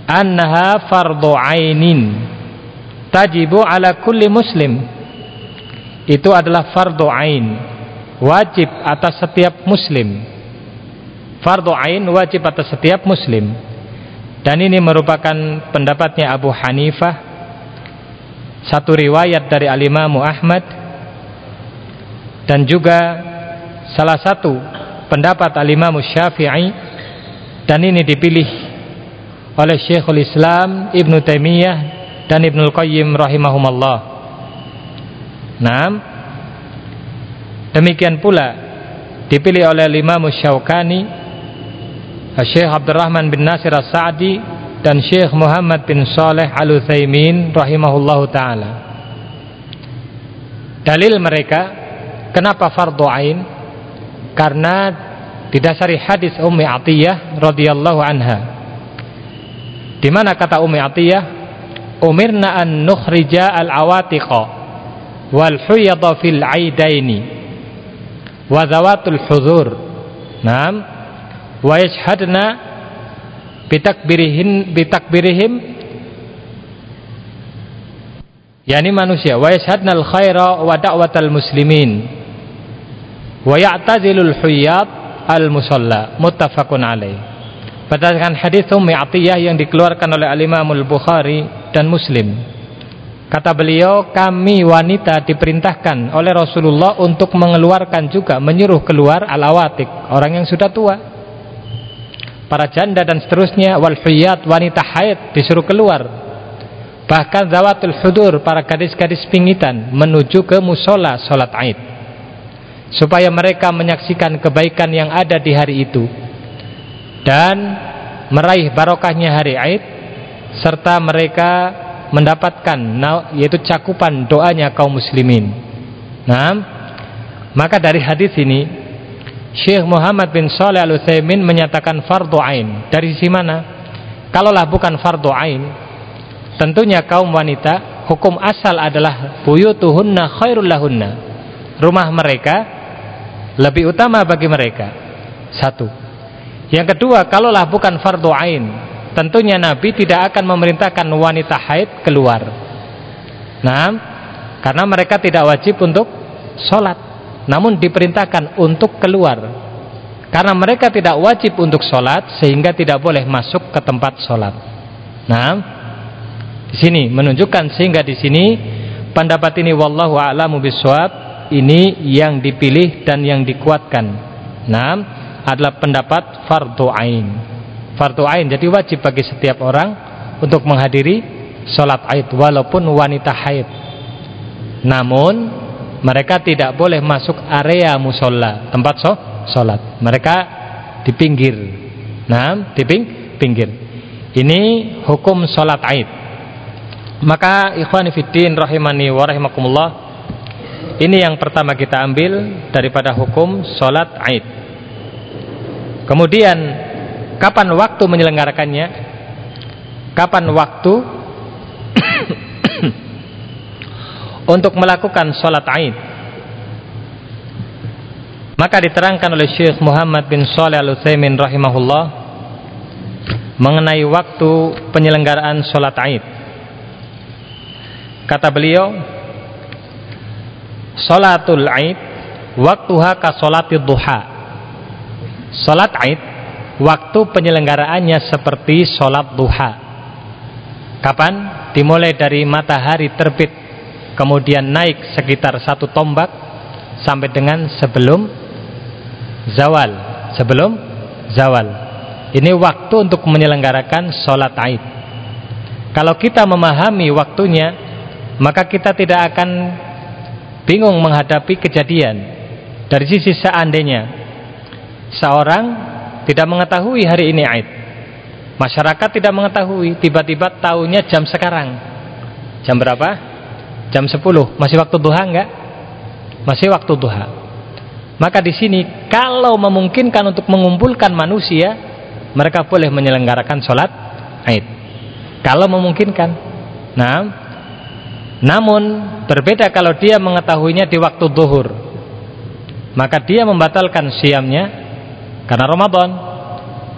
annaha fardhu ainin tajibu ala kulli muslim. Itu adalah fardhu ain, wajib atas setiap muslim. Fardhu ain wajib atas setiap muslim. Dan ini merupakan pendapatnya Abu Hanifah. Satu riwayat dari Al-Imam Ahmad. Dan juga salah satu pendapat al-Imam Syafi'i. Dan ini dipilih oleh Syekhul Islam Ibn Taimiyah dan Ibnu Qayyim rahimahumallah. Nah, demikian pula dipilih oleh Imam Syaukani, Syekh Abdurrahman bin Nasir As-Sa'di dan Syekh Muhammad bin Saleh Al-Utsaimin rahimahullahu taala. Dalil mereka kenapa fardu ain? karena didasari hadis Ummi Atiyah radhiyallahu anha di mana kata Ummi Atiyah umirna an nukhrija al awatiqa wal huyadha fil aidaini wa zawatul huzur nam wa yashhadna bitakbirihin bitakbirihim. Yani manusia. Wa yashhadna al khaira wa da'watal muslimin. Wa ya'tazilul huyyat al musalla muttafaqun alaih. Berdasarkan hadis Ummi Atiyah yang dikeluarkan oleh Al-Imam Al-Bukhari dan Muslim. Kata beliau kami wanita diperintahkan oleh Rasulullah untuk mengeluarkan juga menyuruh keluar al-awatik orang yang sudah tua para janda dan seterusnya wal huyyat wanita haid disuruh keluar. Bahkan zawatul hudur para gadis-gadis pingitan menuju ke musola salat Aid. Supaya mereka menyaksikan kebaikan yang ada di hari itu. Dan meraih barokahnya hari Aid serta mereka mendapatkan yaitu cakupan doanya kaum muslimin. Nah, maka dari hadis ini Syekh Muhammad bin Saleh Al Utsaimin menyatakan fardu ain. Dari sisi mana? Kalaulah bukan fardu ain, tentunya kaum wanita hukum asal adalah buyutuhunna khairul lahunna. Rumah mereka lebih utama bagi mereka. Satu. Yang kedua, kalaulah bukan fardu ain, tentunya Nabi tidak akan memerintahkan wanita haid keluar. Nah, karena mereka tidak wajib untuk sholat, namun diperintahkan untuk keluar. Karena mereka tidak wajib untuk sholat, sehingga tidak boleh masuk ke tempat sholat. Nah, di sini menunjukkan sehingga di sini pendapat ini wallahu a'lamu biswab ini yang dipilih dan yang dikuatkan. Nah, adalah pendapat fardu ain. Fardu ain jadi wajib bagi setiap orang untuk menghadiri sholat Aid walaupun wanita haid. Namun mereka tidak boleh masuk area musola tempat so, sholat. Mereka di pinggir. Nah, di ping, pinggir. Ini hukum sholat Aid. Maka ikhwan fiddin rahimani wa ini yang pertama kita ambil daripada hukum sholat Aid. Kemudian kapan waktu menyelenggarakannya? Kapan waktu untuk melakukan sholat Aid? Maka diterangkan oleh Syekh Muhammad bin Saleh Al Utsaimin rahimahullah mengenai waktu penyelenggaraan sholat Aid. Kata beliau, Salatul Aid waktuha ka salatid duha. Salat Aid waktu penyelenggaraannya seperti salat duha. Kapan? Dimulai dari matahari terbit kemudian naik sekitar satu tombak sampai dengan sebelum zawal. Sebelum zawal. Ini waktu untuk menyelenggarakan sholat Aid. Kalau kita memahami waktunya, maka kita tidak akan bingung menghadapi kejadian dari sisi seandainya seorang tidak mengetahui hari ini Aid masyarakat tidak mengetahui tiba-tiba tahunya jam sekarang jam berapa? Jam 10 masih waktu duha enggak? masih waktu duha maka di sini kalau memungkinkan untuk mengumpulkan manusia mereka boleh menyelenggarakan sholat Aid kalau memungkinkan nah namun berbeda kalau dia mengetahuinya di waktu zuhur. Maka dia membatalkan siamnya karena Ramadan.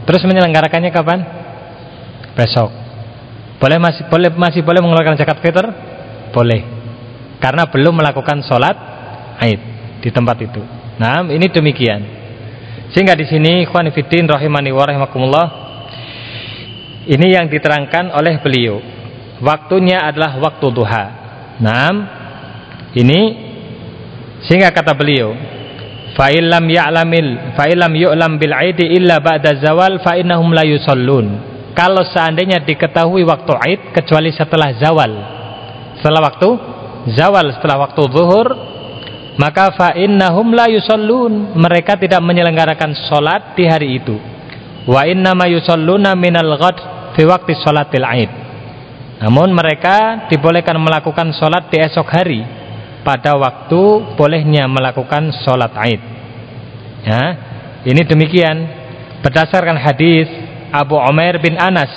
Terus menyelenggarakannya kapan? Besok. Boleh masih boleh masih boleh mengeluarkan zakat fitr? Boleh. Karena belum melakukan sholat Aid di tempat itu. Nah, ini demikian. Sehingga di sini ikhwan fillah rahimani wa rahimakumullah ini yang diterangkan oleh beliau. Waktunya adalah waktu duha. Nah, ini sehingga kata beliau, fa illam ya'lamil fa illam yu'lam bil aidi illa ba'da zawal fa innahum la. Kalau seandainya diketahui waktu Aid kecuali setelah zawal. Setelah waktu zawal, setelah waktu zuhur, maka fa innahum la yusallun. Mereka tidak menyelenggarakan salat di hari itu. Wa inna ma yusalluna minal ghad fi waqti salatil Aid. Namun mereka dibolehkan melakukan sholat di esok hari pada waktu bolehnya melakukan sholat Aid. Ya, ini demikian berdasarkan hadis Abu Umair bin Anas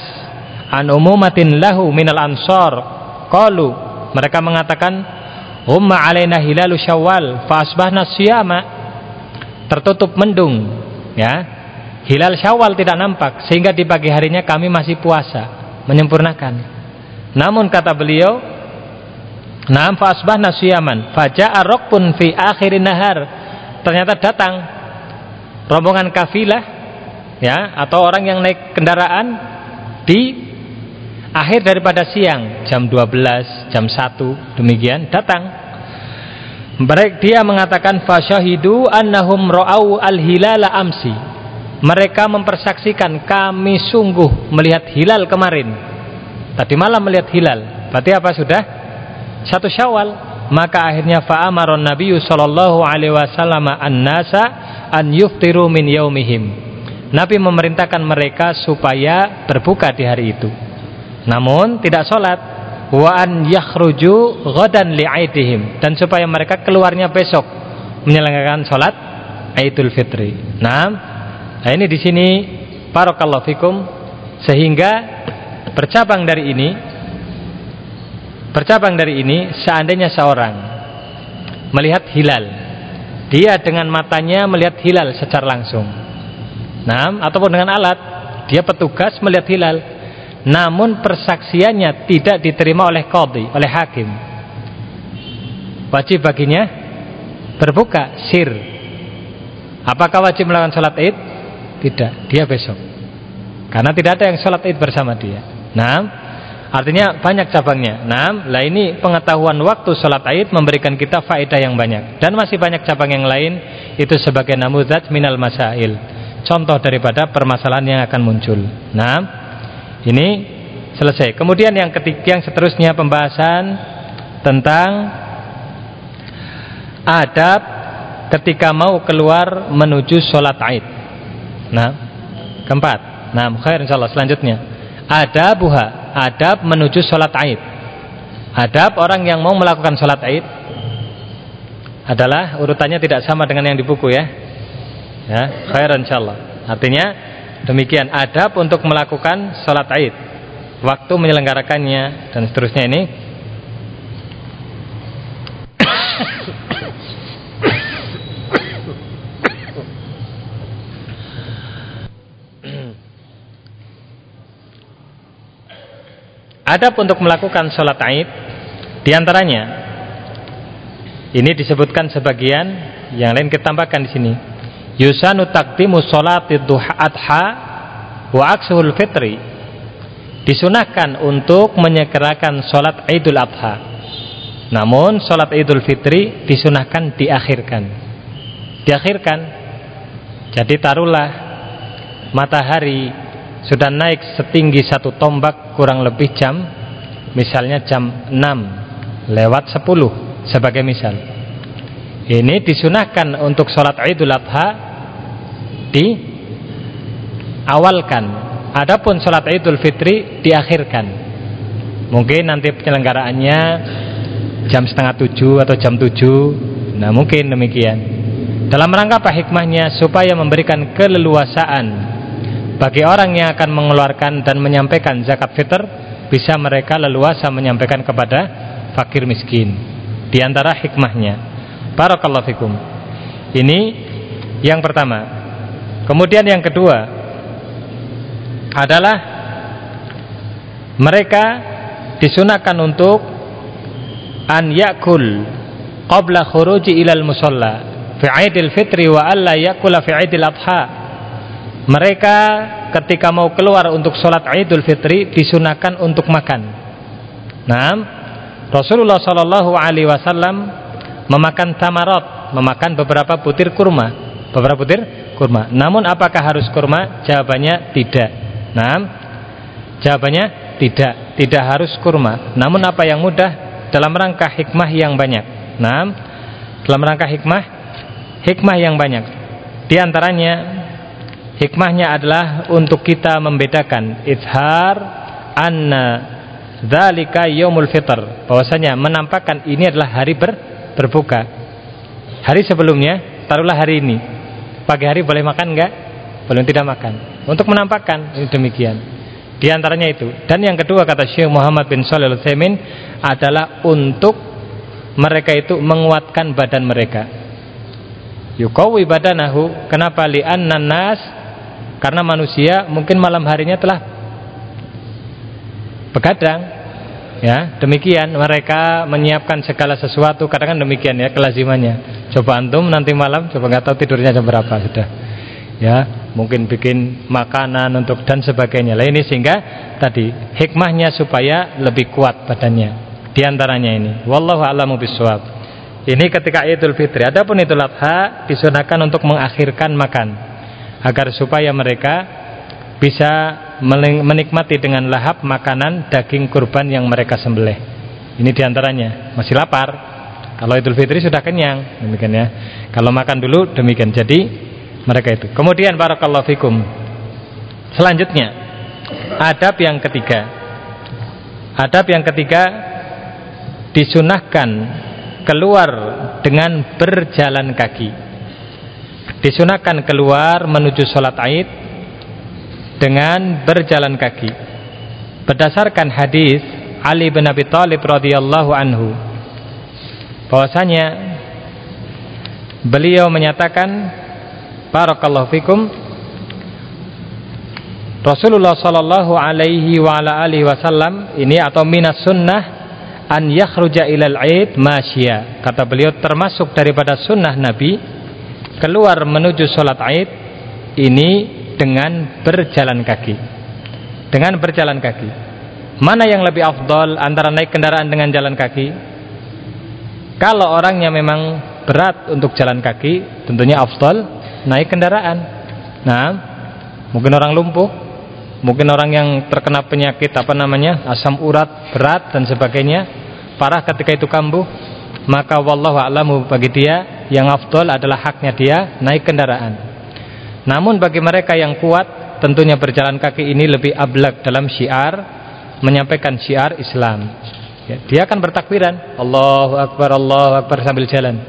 an umumatin lahu minal ansor qalu mereka mengatakan umma alaina hilalu syawal fa asbahna tertutup mendung ya. Hilal syawal tidak nampak sehingga di pagi harinya kami masih puasa menyempurnakan. Namun kata beliau, "Nam fa asbahna siyaman, raqbun fi akhirin nahar." Ternyata datang rombongan kafilah ya atau orang yang naik kendaraan di akhir daripada siang, jam 12, jam 1, demikian datang. Mereka dia mengatakan fasyahidu annahum ra'au al-hilala amsi. Mereka mempersaksikan kami sungguh melihat hilal kemarin. Tadi malam melihat hilal. Berarti apa sudah? Satu Syawal. Maka akhirnya fa'amaron Nabi sallallahu alaihi wasallam an-nasa an yuftiru min yaumihim. Nabi memerintahkan mereka supaya berbuka di hari itu. Namun tidak sholat. Wa an yakhruju ghadan li'aidihim. Dan supaya mereka keluarnya besok menyelenggarakan sholat Idul Fitri. Nah, nah ini di sini barakallahu fikum sehingga Bercabang dari ini Bercabang dari ini Seandainya seorang Melihat hilal Dia dengan matanya melihat hilal secara langsung Nah, ataupun dengan alat Dia petugas melihat hilal Namun persaksiannya Tidak diterima oleh qadhi Oleh hakim Wajib baginya Berbuka, sir Apakah wajib melakukan sholat id? Tidak, dia besok Karena tidak ada yang sholat id bersama dia Nah, artinya banyak cabangnya. Nah, lah ini pengetahuan waktu sholat Aid memberikan kita faedah yang banyak dan masih banyak cabang yang lain itu sebagai namuzat minal masail. Contoh daripada permasalahan yang akan muncul. Nah, ini selesai. Kemudian yang ketiga yang seterusnya pembahasan tentang adab ketika mau keluar menuju sholat Aid. Nah, keempat. Nah, khair insyaallah selanjutnya. Adabuha, adab menuju sholat Aid. Adab orang yang mau melakukan sholat Aid adalah urutannya tidak sama dengan yang di buku ya. Ya, khair insyaallah. Artinya demikian adab untuk melakukan sholat Aid waktu menyelenggarakannya dan seterusnya ini. Adab untuk melakukan sholat Aid di antaranya ini disebutkan sebagian yang lain kita tambahkan di sini yusanu takdimu sholat adha wa aksuhul fitri. Disunahkan untuk menyegerakan sholat idul adha. Namun sholat idul fitri disunahkan diakhirkan. Diakhirkan. Jadi taruhlah matahari sudah naik setinggi satu tombak kurang lebih jam misalnya jam 6 lewat 10 sebagai misal. Ini disunahkan untuk sholat idul adha di awalkan Adapun sholat Idul Fitri diakhirkan. Mungkin nanti penyelenggaraannya jam setengah tujuh atau jam tujuh. Nah mungkin demikian. Dalam rangka apa hikmahnya? Supaya memberikan keleluasaan bagi orang yang akan mengeluarkan dan menyampaikan zakat fitr bisa mereka leluasa menyampaikan kepada fakir miskin. Di antara hikmahnya. Barakallahu fikum. Ini yang pertama. Kemudian yang kedua, adalah mereka disunahkan untuk an yakul qabla khuruji ilal musalla fi Aidil Fitri wa alla yakula fi Aidil Adha. Mereka ketika mau keluar untuk sholat Idul Fitri disunahkan untuk makan. Nah, Rasulullah Shallallahu Alaihi Wasallam memakan tamarat, memakan beberapa butir kurma, beberapa butir kurma. Namun apakah harus kurma? Jawabannya tidak. Nah, jawabannya tidak, tidak harus kurma. Namun apa yang mudah dalam rangka hikmah yang banyak. Nah, dalam rangka hikmah, hikmah yang banyak. Di antaranya hikmahnya adalah untuk kita membedakan ithar anna dzalika yaumul fitr. Bahwasanya menampakkan ini adalah hari ber, berbuka. Hari sebelumnya, taruhlah hari ini. Pagi hari boleh makan enggak? Belum tidak makan untuk menampakkan ini demikian. Di antaranya itu. Dan yang kedua kata Syekh Muhammad bin Shalih Al-Utsaimin adalah untuk mereka itu menguatkan badan mereka. Yukawi badanahu kenapa li'anna nas karena manusia mungkin malam harinya telah begadang ya demikian mereka menyiapkan segala sesuatu kadang kan demikian ya kelazimannya coba antum nanti malam coba nggak tahu tidurnya jam berapa sudah ya mungkin bikin makanan untuk dan sebagainya. Lah ini sehingga tadi hikmahnya supaya lebih kuat badannya. Di antaranya ini. Wallahu a'lamu bishawab. Ini ketika Idul Fitri. Adapun Idul Adha disunahkan untuk mengakhirkan makan agar supaya mereka bisa menikmati dengan lahap makanan daging kurban yang mereka sembelih. Ini di antaranya masih lapar. Kalau Idul Fitri sudah kenyang, demikian ya. Kalau makan dulu demikian. Jadi mereka itu. Kemudian barakallahu fikum. Selanjutnya, adab yang ketiga. Adab yang ketiga disunahkan keluar dengan berjalan kaki. Disunahkan keluar menuju sholat Aid dengan berjalan kaki. Berdasarkan hadis Ali bin Abi Thalib radhiyallahu anhu bahwasanya beliau menyatakan Barakallahu fikum. Rasulullah sallallahu alaihi wa ala alihi wasallam ini atau minas sunnah an yakhruja ilal aid masya. Kata beliau termasuk daripada sunnah Nabi keluar menuju salat Aid ini dengan berjalan kaki. Dengan berjalan kaki. Mana yang lebih afdol antara naik kendaraan dengan jalan kaki? Kalau orangnya memang berat untuk jalan kaki, tentunya afdol naik kendaraan. Nah, mungkin orang lumpuh, mungkin orang yang terkena penyakit apa namanya asam urat berat dan sebagainya parah ketika itu kambuh maka wallahu a'lamu bagi dia yang afdol adalah haknya dia naik kendaraan namun bagi mereka yang kuat tentunya berjalan kaki ini lebih ablak dalam syiar menyampaikan syiar Islam. Ya, dia akan bertakbiran. Allahu Akbar Allahu Akbar sambil jalan.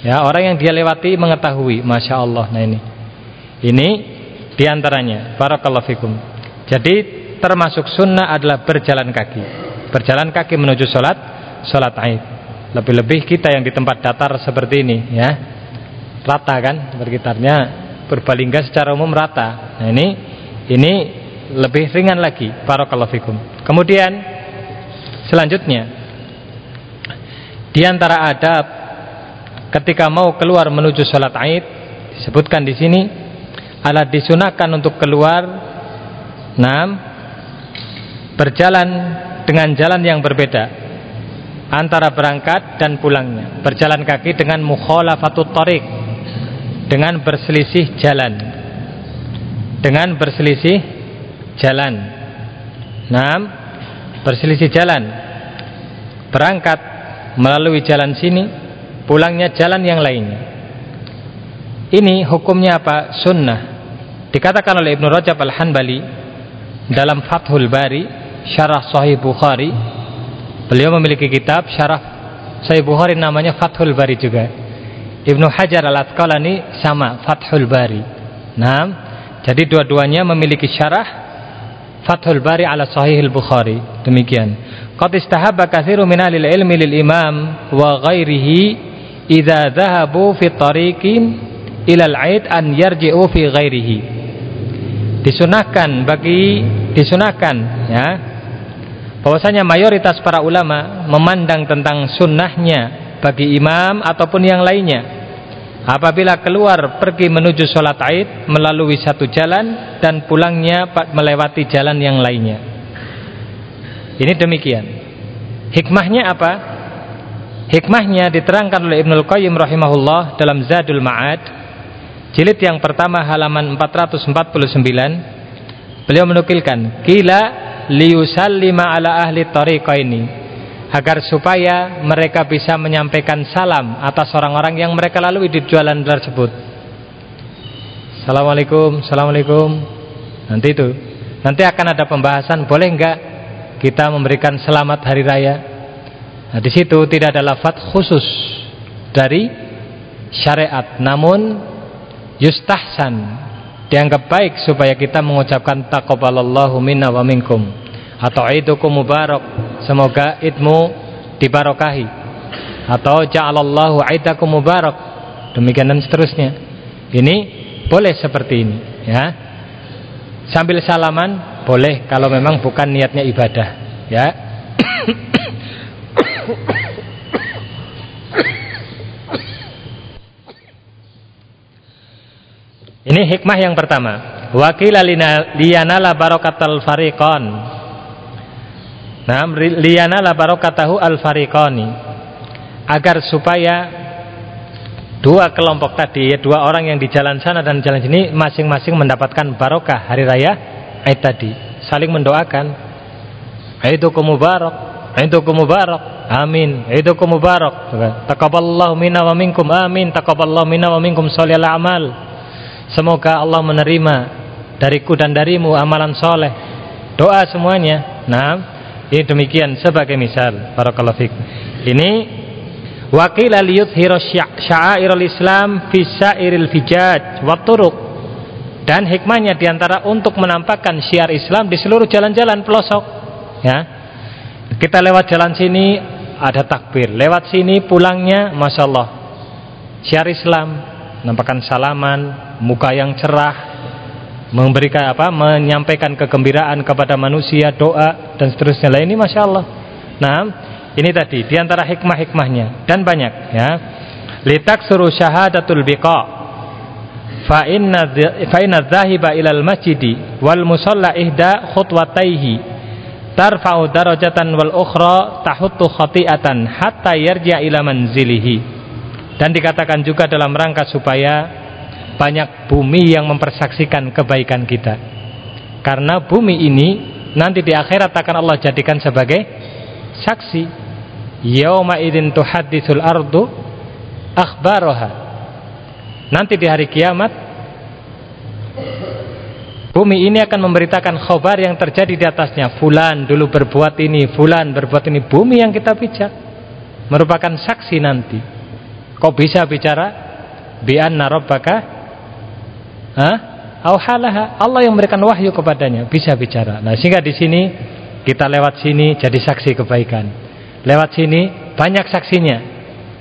Ya orang yang dia lewati mengetahui Masya Allah nah ini. Ini di antaranya Barakallahu fikum. Jadi termasuk sunnah adalah berjalan kaki. Berjalan kaki menuju sholat, sholat aid. Lebih-lebih kita yang di tempat datar seperti ini, ya, rata kan bergitarnya berbalingga secara umum rata. Nah ini, ini lebih ringan lagi. Barakallahu fikum. Kemudian selanjutnya di antara adab ketika mau keluar menuju sholat aid disebutkan di sini adalah disunahkan untuk keluar Nah, berjalan dengan jalan yang berbeda antara berangkat dan pulangnya. Berjalan kaki dengan mukhalafatut tariq, dengan berselisih jalan. Dengan berselisih jalan. Nah, berselisih jalan. Berangkat melalui jalan sini, pulangnya jalan yang lainnya. Ini hukumnya apa? Sunnah. Dikatakan oleh Ibnu Rajab Al-Hanbali dalam Fathul Bari Syarah Sahih Bukhari beliau memiliki kitab Syarah Sahih Bukhari namanya Fathul Bari juga Ibnu Hajar Al-Asqalani sama Fathul Bari. Nah jadi dua-duanya memiliki syarah Fathul Bari ala Sahih Bukhari. Demikian. Qad istahabba katsiru min ahli ilmi lil imam wa ghairihi idza dhahabu fi tariqin ila al-aid an yarji'u fi ghairihi. Disunahkan bagi disunahkan ya bahwasanya mayoritas para ulama memandang tentang sunnahnya bagi imam ataupun yang lainnya apabila keluar pergi menuju sholat aid melalui satu jalan dan pulangnya melewati jalan yang lainnya. Ini demikian. Hikmahnya apa? Hikmahnya diterangkan oleh Ibnul Qayyim rahimahullah dalam Zadul Ma'ad Jilid yang pertama halaman 449 beliau menukilkan kila liyusallima ala ahli ini agar supaya mereka bisa menyampaikan salam atas orang-orang yang mereka lalui di jualan tersebut. Assalamualaikum, assalamualaikum. Nanti itu, nanti akan ada pembahasan boleh enggak kita memberikan selamat hari raya. Nah, di situ tidak ada lafaz khusus dari syariat, namun yustahsan dianggap baik supaya kita mengucapkan taqabbalallahu minna wa minkum atau idukum mubarak semoga idmu dibarokahi. Atau ja'alallahu aidakum mubarak. Demikian dan seterusnya. Ini boleh seperti ini ya. Sambil salaman boleh kalau memang bukan niatnya ibadah ya. Ini hikmah yang pertama. Wakil liyanala barokatal fariqon. Nah, liyanala barokatahu al fariqoni. Agar supaya dua kelompok tadi, dua orang yang di jalan sana dan jalan sini masing-masing mendapatkan barokah hari raya Aid tadi. Saling mendoakan. Aidukum mubarak, aidukum mubarak. Amin. Aidukum mubarak. Taqabbalallahu minna wa minkum. Amin. Taqabbalallahu minna wa minkum sholihal amal. Semoga Allah menerima dariku dan darimu amalan soleh. Doa semuanya. Nah, ini demikian sebagai misal. Barakallahu fiik. Ini wakil liyudhiru sya'airul Islam fi sa'iril fijaj wa turuq. Dan hikmahnya di antara untuk menampakkan syiar Islam di seluruh jalan-jalan pelosok. Ya. Kita lewat jalan sini ada takbir. Lewat sini pulangnya Masya Allah. Syiar Islam. Nampakkan salaman, muka yang cerah, memberikan apa? menyampaikan kegembiraan kepada manusia, doa dan seterusnya. Lah ini masya Allah. Nah, ini tadi di antara hikmah-hikmahnya dan banyak ya. Litak suruh syahadatul biqa. Fa inna fa inna dhahiba ilal wal musalla ihda khutwataihi tarfa'u darajatan wal ukhra tahuttu khati'atan hatta yarja ila manzilihi. Dan dikatakan juga dalam rangka supaya banyak bumi yang mempersaksikan kebaikan kita. Karena bumi ini nanti di akhirat akan Allah jadikan sebagai saksi. Yauma idzin tuhadditsul ardu akhbaraha. Nanti di hari kiamat bumi ini akan memberitakan khabar yang terjadi di atasnya. Fulan dulu berbuat ini, fulan berbuat ini. Bumi yang kita pijak merupakan saksi nanti. Kok bisa bicara? Bi anna rabbaka Hah? Allah yang memberikan wahyu kepadanya, bisa bicara. Nah, sehingga di sini kita lewat sini jadi saksi kebaikan. Lewat sini banyak saksinya.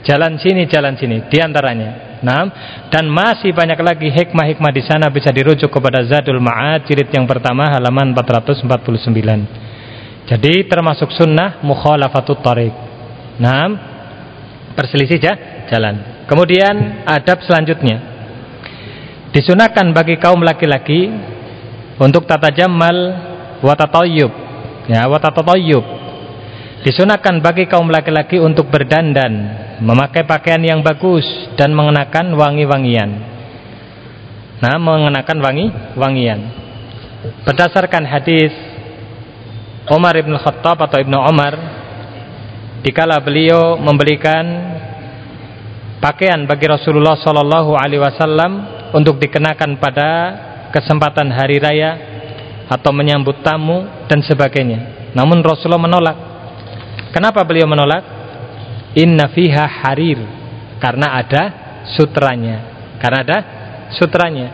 Jalan sini, jalan sini, di antaranya. Nah, dan masih banyak lagi hikmah-hikmah di sana bisa dirujuk kepada Zadul Ma'ad jilid yang pertama halaman 449. Jadi termasuk sunnah mukhalafatut tariq. Nah, perselisih ya, jalan. Kemudian adab selanjutnya disunahkan bagi kaum laki-laki untuk tata jamal wa tatayyub ya wa tatayyub disunahkan bagi kaum laki-laki untuk berdandan memakai pakaian yang bagus dan mengenakan wangi-wangian. Nah mengenakan wangi-wangian. Berdasarkan hadis Umar ibn Khattab atau Ibnu Umar dikala beliau membelikan pakaian bagi Rasulullah Shallallahu Alaihi Wasallam untuk dikenakan pada kesempatan hari raya atau menyambut tamu dan sebagainya. Namun Rasulullah menolak. Kenapa beliau menolak? Inna fiha harir karena ada sutranya. Karena ada sutranya.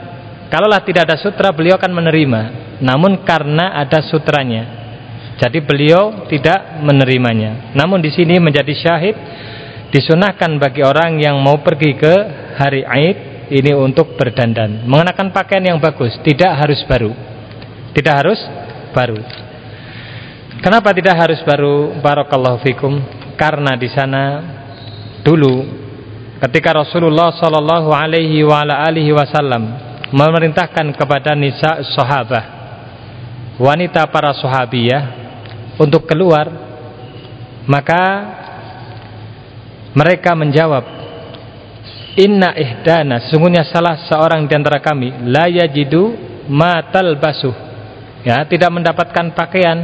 Kalaulah tidak ada sutra beliau akan menerima. Namun karena ada sutranya. Jadi beliau tidak menerimanya. Namun di sini menjadi syahid disunahkan bagi orang yang mau pergi ke hari Aid ini untuk berdandan, mengenakan pakaian yang bagus, tidak harus baru. Tidak harus baru. Kenapa tidak harus baru? Barakallahu fikum. Karena di sana dulu ketika Rasulullah sallallahu alaihi wa ala alihi wasallam memerintahkan kepada nisa sahabah wanita para sahabiyah untuk keluar maka mereka menjawab, Inna ihdana, sesungguhnya salah seorang di antara kami, la yajidu matal basuh. Ya, tidak mendapatkan pakaian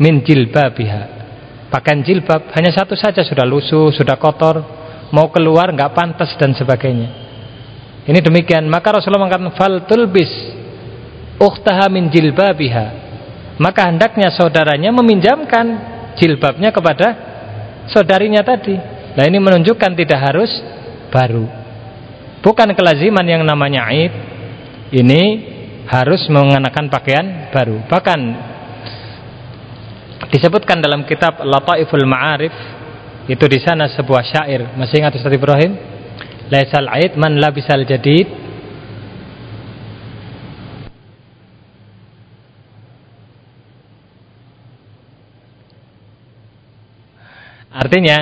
min jilbabiha. Pakaian jilbab hanya satu saja sudah lusuh, sudah kotor, mau keluar nggak pantas dan sebagainya. Ini demikian, maka Rasulullah mengatakan fal tulbis ukhtaha min jilbabiha. Maka hendaknya saudaranya meminjamkan jilbabnya kepada saudarinya tadi. Nah ini menunjukkan tidak harus baru. Bukan kelaziman yang namanya Aid. Ini harus mengenakan pakaian baru. Bahkan disebutkan dalam kitab Lataiful Ma'arif itu di sana sebuah syair. Masih ingat Ustaz Ibrahim? Laisal Aid man labisal jadid Artinya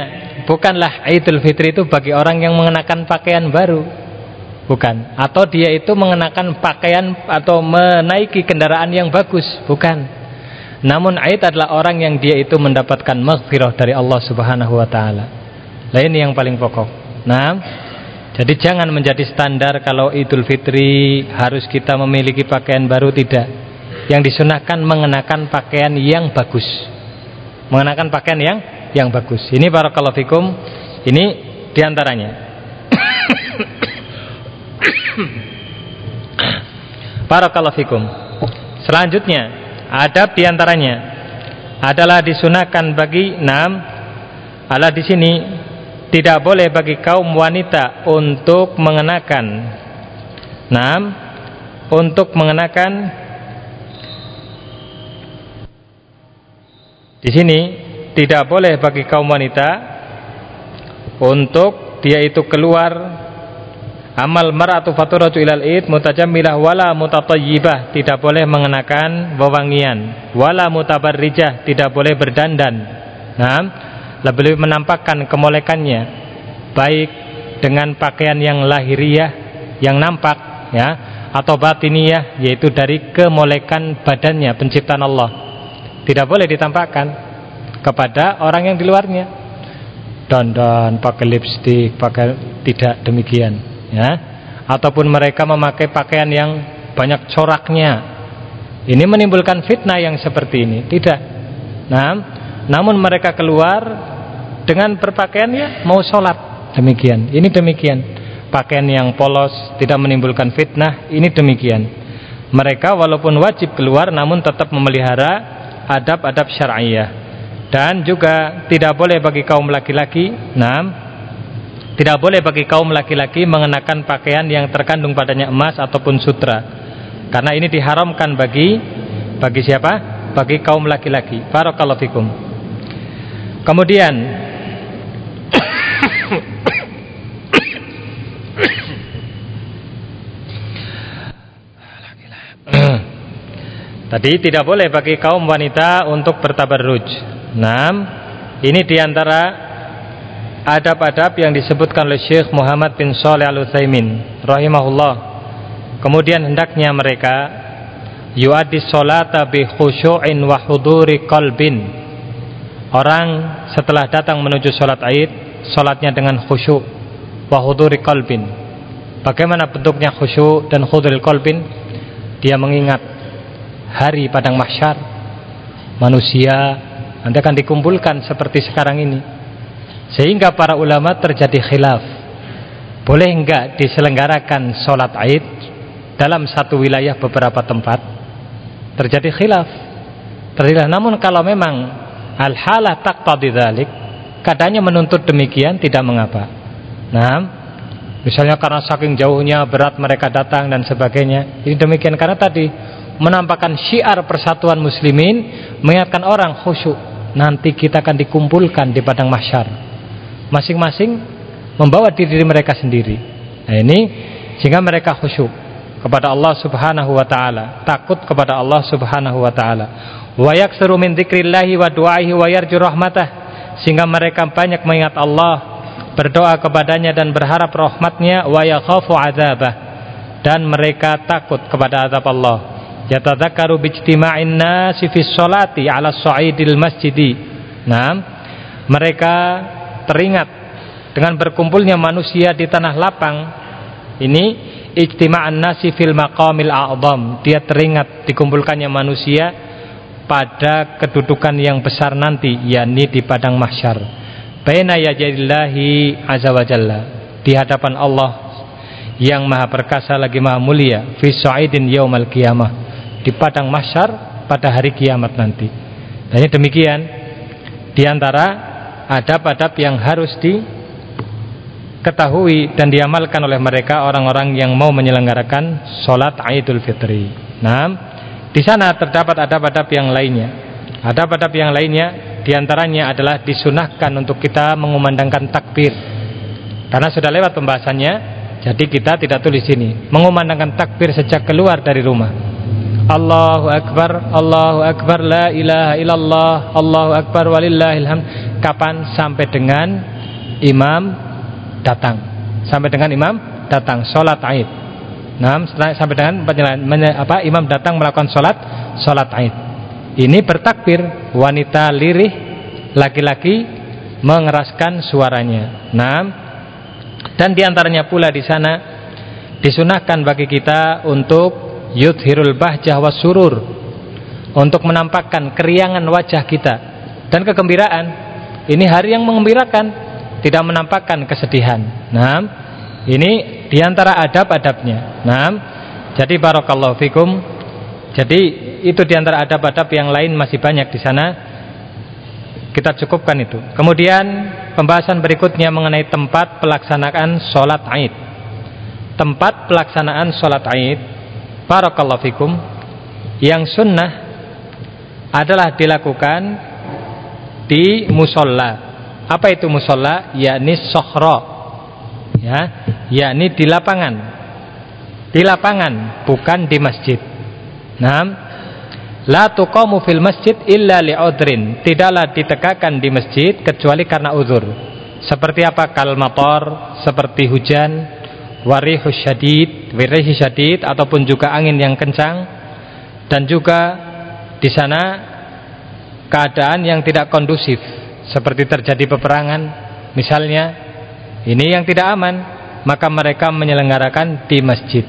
bukanlah Idul Fitri itu bagi orang yang mengenakan pakaian baru. Bukan. Atau dia itu mengenakan pakaian atau menaiki kendaraan yang bagus. Bukan. Namun Aid adalah orang yang dia itu mendapatkan maghfirah dari Allah Subhanahu wa taala. Nah ini yang paling pokok. Nah, jadi jangan menjadi standar kalau Idul Fitri harus kita memiliki pakaian baru tidak. Yang disunahkan mengenakan pakaian yang bagus. Mengenakan pakaian yang yang bagus. Ini barakallahu fikum. Ini di antaranya. barakallahu fikum. Selanjutnya, adab di antaranya adalah disunahkan bagi enam. Ala di sini tidak boleh bagi kaum wanita untuk mengenakan enam untuk mengenakan di sini tidak boleh bagi kaum wanita untuk dia itu keluar. Amal mar'atu faturatu ilal id mutajammilah wala mutatayyibah. Tidak boleh mengenakan wewangian. Wala mutabarrijah. Tidak boleh berdandan. Nah lebih menampakkan kemolekannya. Baik dengan pakaian yang lahiriah yang nampak ya atau batiniah yaitu dari kemolekan badannya penciptaan Allah. Tidak boleh ditampakkan kepada orang yang di luarnya dandan pakai lipstik pakai tidak demikian ya ataupun mereka memakai pakaian yang banyak coraknya Ini menimbulkan fitnah yang seperti ini. Tidak. Nah, namun mereka keluar dengan berpakaiannya mau sholat. Demikian. Ini demikian. Pakaian yang polos tidak menimbulkan fitnah. Ini demikian. Mereka walaupun wajib keluar namun tetap memelihara adab-adab syariah. Dan juga tidak boleh bagi kaum laki-laki, nah, tidak boleh bagi kaum laki-laki mengenakan pakaian yang terkandung padanya emas ataupun sutra karena ini diharamkan bagi bagi siapa? Bagi kaum laki-laki. Barakallahu fikum. Kemudian Tadi tidak boleh bagi kaum wanita untuk bertabarruj. Nah, ini di antara adab-adab yang disebutkan oleh Syekh Muhammad bin Saleh Al Utsaimin rahimahullah Kemudian hendaknya mereka yuaddi sholata bi khusyu'in wa huduri qalbin. Orang setelah datang menuju sholat Aid, sholatnya dengan khusyuk wa huduri. Bagaimana bentuknya khusyuk dan huduri qalbin? Dia mengingat hari padang mahsyar manusia nanti akan dikumpulkan seperti sekarang ini. Sehingga para ulama terjadi khilaf. Boleh enggak diselenggarakan sholat Aid dalam satu wilayah beberapa tempat terjadi khilaf. Terjadi. Namun kalau memang al-halah taqtadi dzalik, kadanya menuntut demikian tidak mengapa. Nah, misalnya karena saking jauhnya berat mereka datang dan sebagainya. Ini demikian karena tadi menampakkan syiar persatuan muslimin, mengingatkan orang khusyuk. Nanti kita akan dikumpulkan di padang mahsyar. Masing-masing membawa diri mereka sendiri. Nah, ini sehingga mereka khusyuk kepada Allah Subhanahu wa taala, takut kepada Allah Subhanahu wa taala. Wa yaksuru min dzikrillahi wa du'aihi wa yarju rahmatah sehingga mereka banyak mengingat Allah, berdoa kepadanya dan berharap rahmatnya wa yakhafu adzabah dan mereka takut kepada azab Allah. Yatadzakkaru bijtima'in nasi fi sholati 'ala sa'idil masjidi. Nah, mereka teringat dengan berkumpulnya manusia di tanah lapang ini ijtima'an nasi fil maqamil a'zam. Dia teringat dikumpulkannya manusia pada kedudukan yang besar nanti yakni di padang mahsyar. Baina yajadillahi azza wa jalla. Di hadapan Allah yang maha perkasa lagi maha mulia fi sa'idin yaumal qiyamah di padang mahsyar pada hari kiamat nanti ini demikian di antara adab-adab yang harus di ketahui dan diamalkan oleh mereka orang-orang yang mau menyelenggarakan sholat Idul Fitri. Nah, di sana terdapat adab-adab yang lainnya. Adab-adab yang lainnya di antaranya adalah disunahkan untuk kita mengumandangkan takbir. Karena sudah lewat pembahasannya, jadi kita tidak tulis sini. Mengumandangkan takbir sejak keluar dari rumah. Allahu Akbar, Allahu Akbar, la ilaha illallah, Allahu Akbar, walillahilham. Kapan sampai dengan imam datang sampai dengan imam datang sholat Aid. Nah, sampai dengan apa imam datang melakukan sholat sholat Aid. Ini bertakbir wanita lirih laki-laki mengeraskan suaranya. Nah, dan di antaranya pula di sana disunahkan bagi kita untuk yudhirul bahjah surur untuk menampakkan keriangan wajah kita dan kegembiraan. Ini hari yang mengembirakan tidak menampakkan kesedihan. Nah, ini di antara adab-adabnya. Nah, jadi barakallahu fikum. Jadi itu di antara adab-adab yang lain masih banyak di sana. Kita cukupkan itu. Kemudian pembahasan berikutnya mengenai tempat pelaksanaan sholat Aid. Tempat pelaksanaan sholat Aid, barakallahu fikum, yang sunnah adalah dilakukan di musola apa itu musola? Yakni sohro. Ya, yakni di lapangan. Di lapangan, bukan di masjid. Nah, la tuqamu fil masjid illa li'udrin. Tidaklah ditegakkan di masjid kecuali karena uzur. Seperti apa? Kal motor, seperti hujan, warihus syadid, wirihi syadid ataupun juga angin yang kencang. Dan juga di sana keadaan yang tidak kondusif seperti terjadi peperangan. Misalnya ini yang tidak aman maka mereka menyelenggarakan di masjid.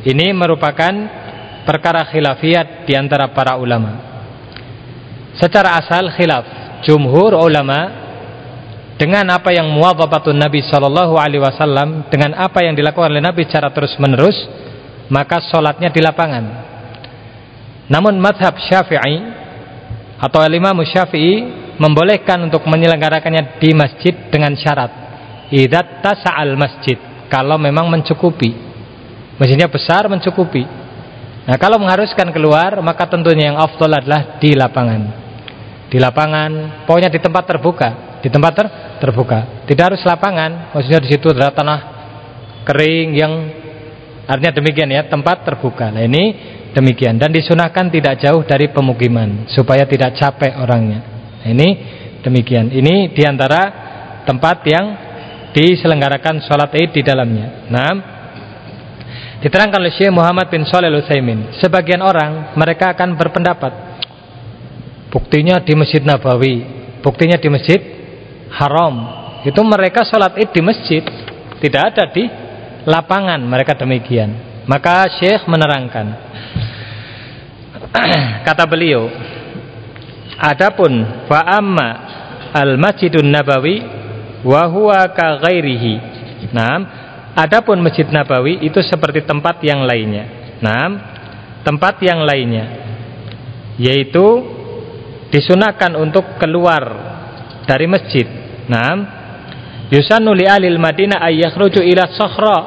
Ini merupakan perkara khilafiyat di antara para ulama. Secara asal khilaf jumhur ulama dengan apa yang muwadhabatun Nabi sallallahu alaihi wasallam dengan apa yang dilakukan oleh Nabi secara terus-menerus maka sholatnya di lapangan. Namun madhab Syafi'i atau Imam Syafi'i membolehkan untuk menyelenggarakannya di masjid dengan syarat idat tasa'al masjid kalau memang mencukupi. Masjidnya besar mencukupi. Nah, kalau mengharuskan keluar maka tentunya yang afdal adalah di lapangan. Di lapangan, pokoknya di tempat terbuka di tempat ter terbuka. Tidak harus lapangan, maksudnya di situ adalah tanah kering yang artinya demikian ya, tempat terbuka. Nah, ini demikian dan disunahkan tidak jauh dari pemukiman supaya tidak capek orangnya. Nah, ini demikian. Ini di antara tempat yang diselenggarakan sholat id di dalamnya. Nah, diterangkan oleh Syekh Muhammad bin Shalih Al sebagian orang mereka akan berpendapat buktinya di Masjid Nabawi, buktinya di Masjid haram. Itu mereka sholat id di masjid. Tidak ada di lapangan mereka demikian. Maka Syekh menerangkan. Kata beliau adapun fa'amma al masjidun nabawi wa huwa ka ghairihi. Adapun masjid nabawi itu seperti tempat yang lainnya. Nah tempat yang lainnya. Yaitu disunahkan untuk keluar dari masjid Naam. Yusannu li alil Madinah ay yakhruju ila sakhra.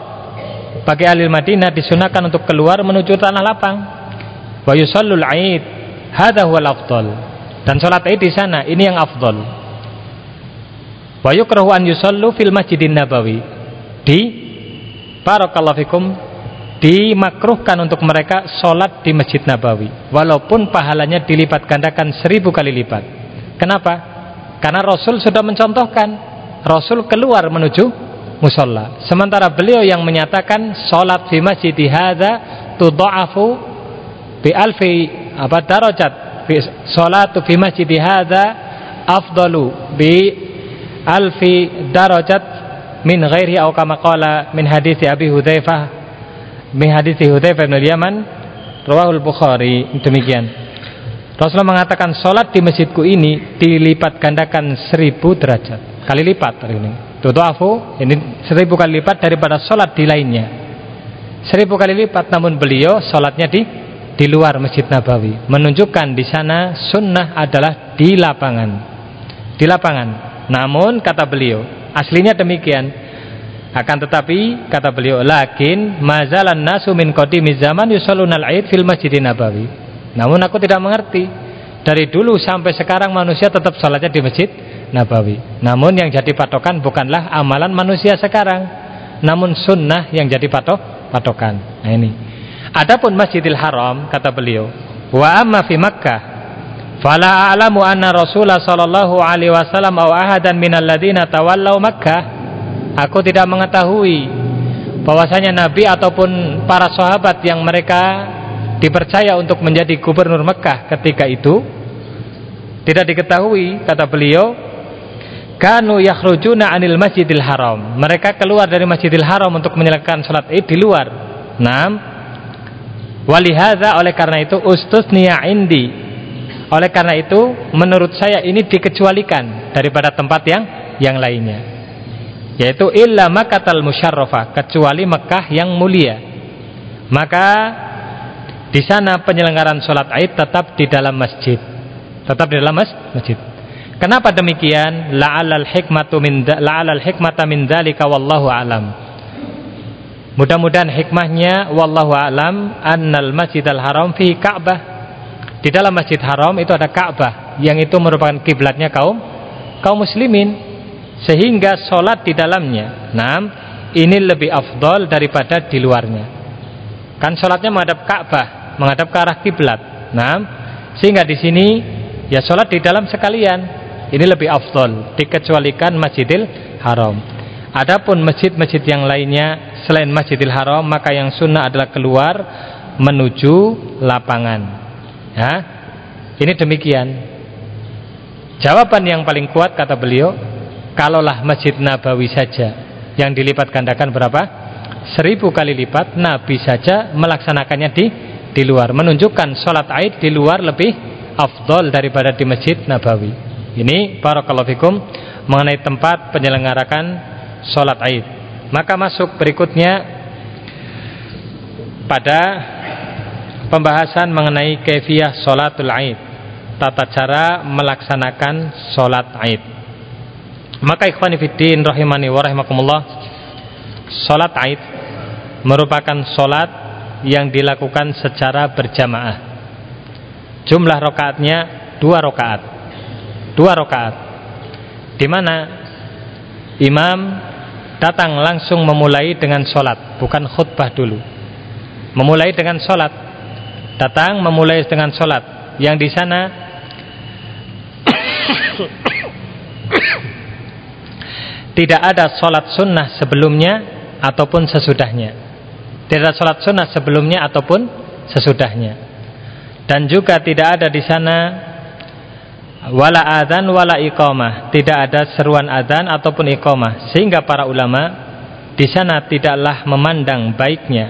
Bagi ahli Madinah disunahkan untuk keluar menuju tanah lapang. Wa yusallul Aid. Hadha huwal afdal. Dan salat Id di sana ini yang afdal. Wa yukrahu an yusallu fil Masjidin Nabawi. Di barakallahu fikum dimakruhkan untuk mereka sholat di Masjid Nabawi walaupun pahalanya dilipat gandakan seribu kali lipat kenapa? Karena Rasul sudah mencontohkan Rasul keluar menuju musola. Sementara beliau yang menyatakan sholat di masjid hadza tudha'afu bi alfi apa darajat sholatu fi masjid hadza afdalu bi alfi darajat min ghairi au kama qala min hadis Abi Hudzaifah min hadis Hudzaifah bin Yaman rawahul Bukhari demikian Rasulullah mengatakan sholat di masjidku ini dilipat gandakan seribu derajat kali lipat ini. Tudu'afu ini seribu kali lipat daripada sholat di lainnya. Seribu kali lipat namun beliau sholatnya di di luar masjid Nabawi. Menunjukkan di sana sunnah adalah di lapangan. Di lapangan. Namun kata beliau aslinya demikian. Akan tetapi kata beliau lakin mazalan nasu min qadimi zaman yusalluna al-aid fil masjidin nabawi namun aku tidak mengerti. Dari dulu sampai sekarang manusia tetap sholatnya di masjid Nabawi. Namun yang jadi patokan bukanlah amalan manusia sekarang, namun sunnah yang jadi patok patokan. Nah ini. Adapun Masjidil Haram kata beliau, wa amma fi Makkah fala a'lamu anna Rasulullah sallallahu alaihi wasallam aw ahadan minal ladina tawallau Makkah. Aku tidak mengetahui bahwasanya Nabi ataupun para sahabat yang mereka dipercaya untuk menjadi gubernur Mekah ketika itu? Tidak diketahui kata beliau kanu yakhrujuna anil masjidil haram. Mereka keluar dari masjidil haram untuk menyelesaikan salat id di luar. Enam walihada oleh karena itu ustusniya indi. Oleh karena itu menurut saya ini dikecualikan daripada tempat yang yang lainnya. Yaitu illa makatal musyarrafah kecuali Mekah yang mulia. Maka di sana penyelenggaraan sholat Aid tetap di dalam masjid. Tetap di dalam masjid. Kenapa demikian? La'alal hikmatu min la'alal hikmata min dzalika wallahu alam. Mudah-mudahan hikmahnya wallahu alam annal Masjidal Haram fi Ka'bah. Di dalam Masjid Haram itu ada Ka'bah yang itu merupakan kiblatnya kaum kaum muslimin sehingga sholat di dalamnya. Nah, ini lebih afdol daripada di luarnya. Kan sholatnya menghadap Ka'bah menghadap ke arah kiblat. Nah, sehingga di sini ya sholat di dalam sekalian. Ini lebih afdol dikecualikan Masjidil Haram. Adapun masjid-masjid yang lainnya selain Masjidil Haram maka yang sunnah adalah keluar menuju lapangan. Ya, ini demikian. Jawaban yang paling kuat kata beliau, kalaulah Masjid Nabawi saja yang dilipat gandakan berapa? Seribu kali lipat Nabi saja melaksanakannya di di luar. Menunjukkan sholat Aid di luar lebih afdol daripada di Masjid Nabawi. Ini barakallahu fikum mengenai tempat penyelenggarakan sholat Aid. Maka masuk berikutnya pada pembahasan mengenai kefiah sholatul Aid. Tata cara melaksanakan sholat Aid. Maka ikhwani fiddin rahimani wa rahimakumullah sholat Aid merupakan sholat yang dilakukan secara berjamaah. Jumlah rokaatnya dua rokaat, dua rokaat, di mana imam datang langsung memulai dengan sholat, bukan khutbah dulu. Memulai dengan sholat, datang memulai dengan sholat, yang di sana tidak ada sholat sunnah sebelumnya ataupun sesudahnya. Tidak sholat sunnah sebelumnya ataupun sesudahnya. Dan juga tidak ada di sana wala adzan wala iqamah, tidak ada seruan adzan ataupun iqamah. Sehingga para ulama di sana tidaklah memandang baiknya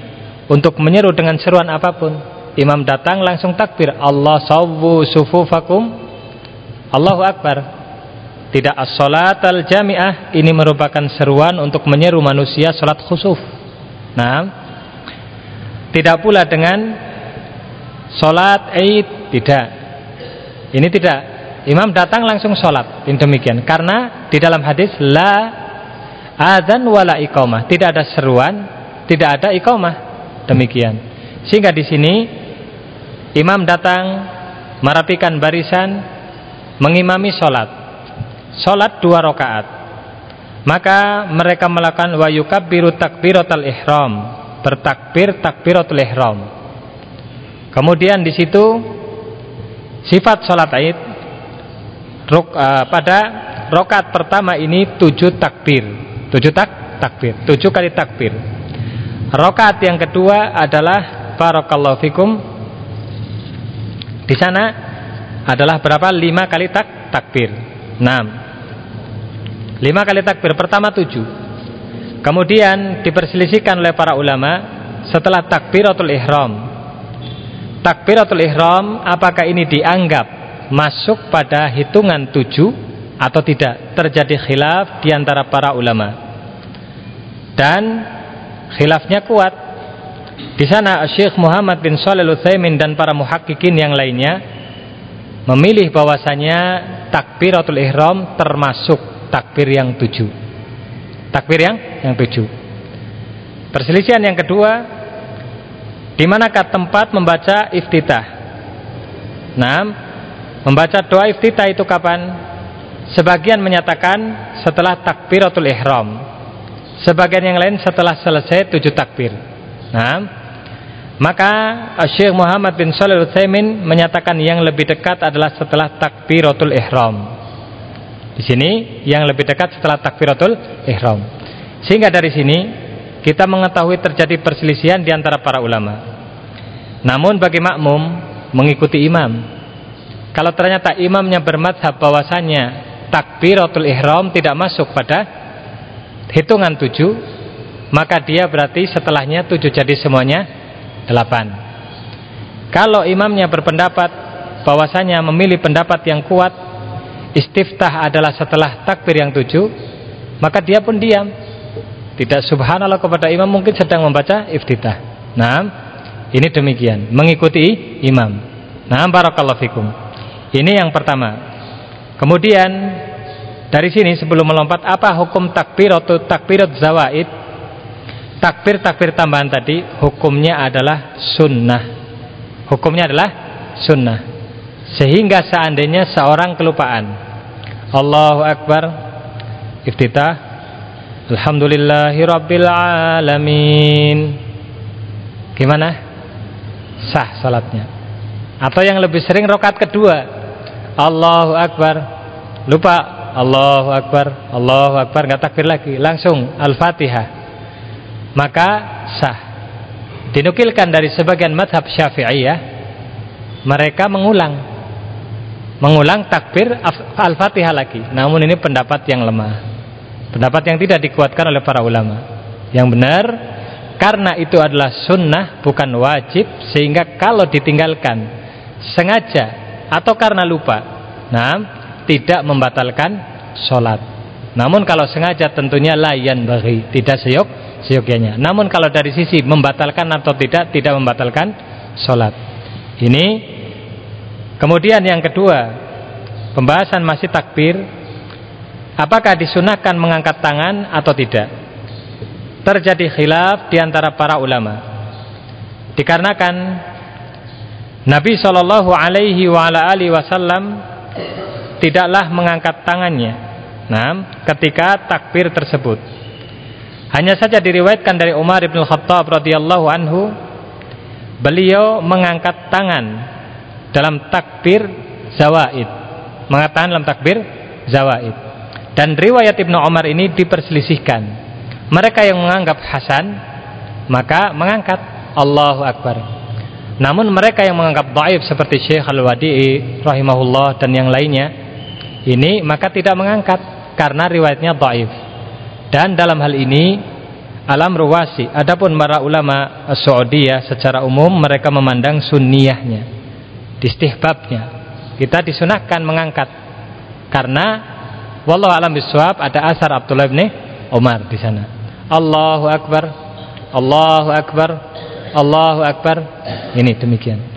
untuk menyeru dengan seruan apa pun. Imam datang langsung takbir, Allah sawwu sufufakum. Allahu akbar. Tidak as-salat al-jami'ah ini merupakan seruan untuk menyeru manusia salat khusuf. Nah, tidak pula dengan sholat Eid, tidak. Ini tidak. Imam datang langsung sholat, ini demikian. Karena di dalam hadis la adzan wala iqamah, tidak ada seruan, tidak ada iqamah. Demikian. Sehingga di sini imam datang merapikan barisan, mengimami sholat. Sholat dua rakaat. Maka mereka melakukan wa yukabbiru takbiratul ihram bertakbir takbiratul ihram. Kemudian di situ sifat salat Id uh, pada rokat pertama ini tujuh takbir, tujuh tak takbir, tujuh kali takbir. Rokat yang kedua adalah barakallahu fikum. Di sana adalah berapa? Lima kali tak takbir. Enam. Lima kali takbir pertama tujuh. Kemudian diperselisihkan oleh para ulama setelah takbiratul ihram. Takbiratul ihram apakah ini dianggap masuk pada hitungan tujuh atau tidak? Terjadi khilaf di antara para ulama. Dan khilafnya kuat. Di sana Syekh Muhammad bin Shalih Utsaimin dan para muhakkikin yang lainnya memilih bahwasanya takbiratul ihram termasuk takbir yang tujuh. Takbir yang yang tujuh. Perselisihan yang kedua, di manakah tempat membaca iftitah? Nah, membaca doa iftitah itu kapan? Sebagian menyatakan setelah takbiratul ihram. Sebagian yang lain setelah selesai tujuh takbir. Nah, maka Syekh Muhammad bin Shalih Utsaimin menyatakan yang lebih dekat adalah setelah takbiratul ihram. Di sini yang lebih dekat setelah takbiratul ihram. Sehingga dari sini kita mengetahui terjadi perselisihan di antara para ulama. Namun bagi makmum mengikuti imam. Kalau ternyata imamnya bermadhab bahwasanya takbiratul ihram tidak masuk pada hitungan tujuh, maka dia berarti setelahnya tujuh jadi semuanya delapan. Kalau imamnya berpendapat bahwasanya memilih pendapat yang kuat istiftah adalah setelah takbir yang tujuh maka dia pun diam. Tidak subhanallah kepada imam mungkin sedang membaca iftitah. Nah ini demikian. Mengikuti imam. Nah barakallahu fikum. Ini yang pertama. Kemudian dari sini sebelum melompat apa hukum takbir atau takbirat zawaid? Takbir takbir tambahan tadi hukumnya adalah sunnah. Hukumnya adalah sunnah. Sehingga seandainya seorang kelupaan Allahu Akbar. Iftitah. Alhamdulillahi Rabbil Alamin. Gimana? Sah salatnya. Atau yang lebih sering rokat kedua? Allahu Akbar. Lupa. Allahu Akbar. Allahu Akbar. Nggak takbir lagi. Langsung Al-Fatihah. Maka sah. Dinukilkan dari sebagian madhab syafi'iyah Mereka mengulang mengulang takbir Al-Fatihah lagi. Namun ini pendapat yang lemah. Pendapat yang tidak dikuatkan oleh para ulama. Yang benar, karena itu adalah sunnah bukan wajib sehingga kalau ditinggalkan sengaja atau karena lupa nah tidak membatalkan sholat namun kalau sengaja tentunya layan bagi tidak seyok seyogyanya namun kalau dari sisi membatalkan atau tidak tidak membatalkan sholat ini kemudian yang kedua pembahasan masih takbir apakah disunahkan mengangkat tangan atau tidak terjadi khilaf di antara para ulama. Dikarenakan Nabi Shallallahu Alaihi Wasallam tidaklah mengangkat tangannya, nah, ketika takbir tersebut. Hanya saja diriwayatkan dari Umar bin Khattab radhiyallahu anhu, beliau mengangkat tangan dalam takbir zawaid, mengatakan dalam takbir zawaid. Dan riwayat Ibnu Umar ini diperselisihkan mereka yang menganggap hasan maka mengangkat Allahu Akbar. Namun mereka yang menganggap dhaif seperti Syekh Al-Wadi'i rahimahullah dan yang lainnya ini maka tidak mengangkat karena riwayatnya dhaif. Dan dalam hal ini alam ruwasi adapun para ulama Saudiyah secara umum mereka memandang sunniyahnya istihbabnya. Kita disunahkan mengangkat. Karena wallahu alam biswab ada asar Abdullah bin Umar di sana. Allahu Akbar Allahu Akbar Allahu Akbar. Ini demikian.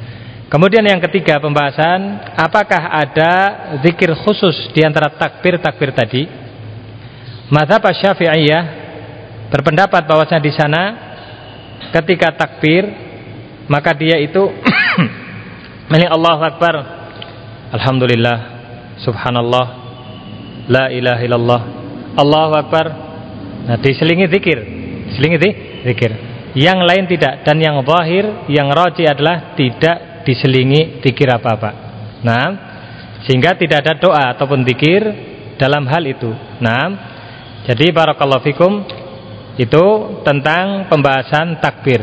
Kemudian yang ketiga pembahasan apakah ada zikir khusus di antara takbir-takbir tadi? Mazhab Syafi'iyah berpendapat bahwasanya di sana ketika takbir maka dia itu Mani Allahu Akbar Alhamdulillah Subhanallah La ilaha illallah Allahu Akbar Nah, diselingi zikir. Diselingi zikir. Yang lain tidak dan yang zahir, yang roji adalah tidak diselingi zikir apa-apa. Nah, sehingga tidak ada doa ataupun zikir dalam hal itu. Nah, jadi barakallahu fikum itu tentang pembahasan takbir.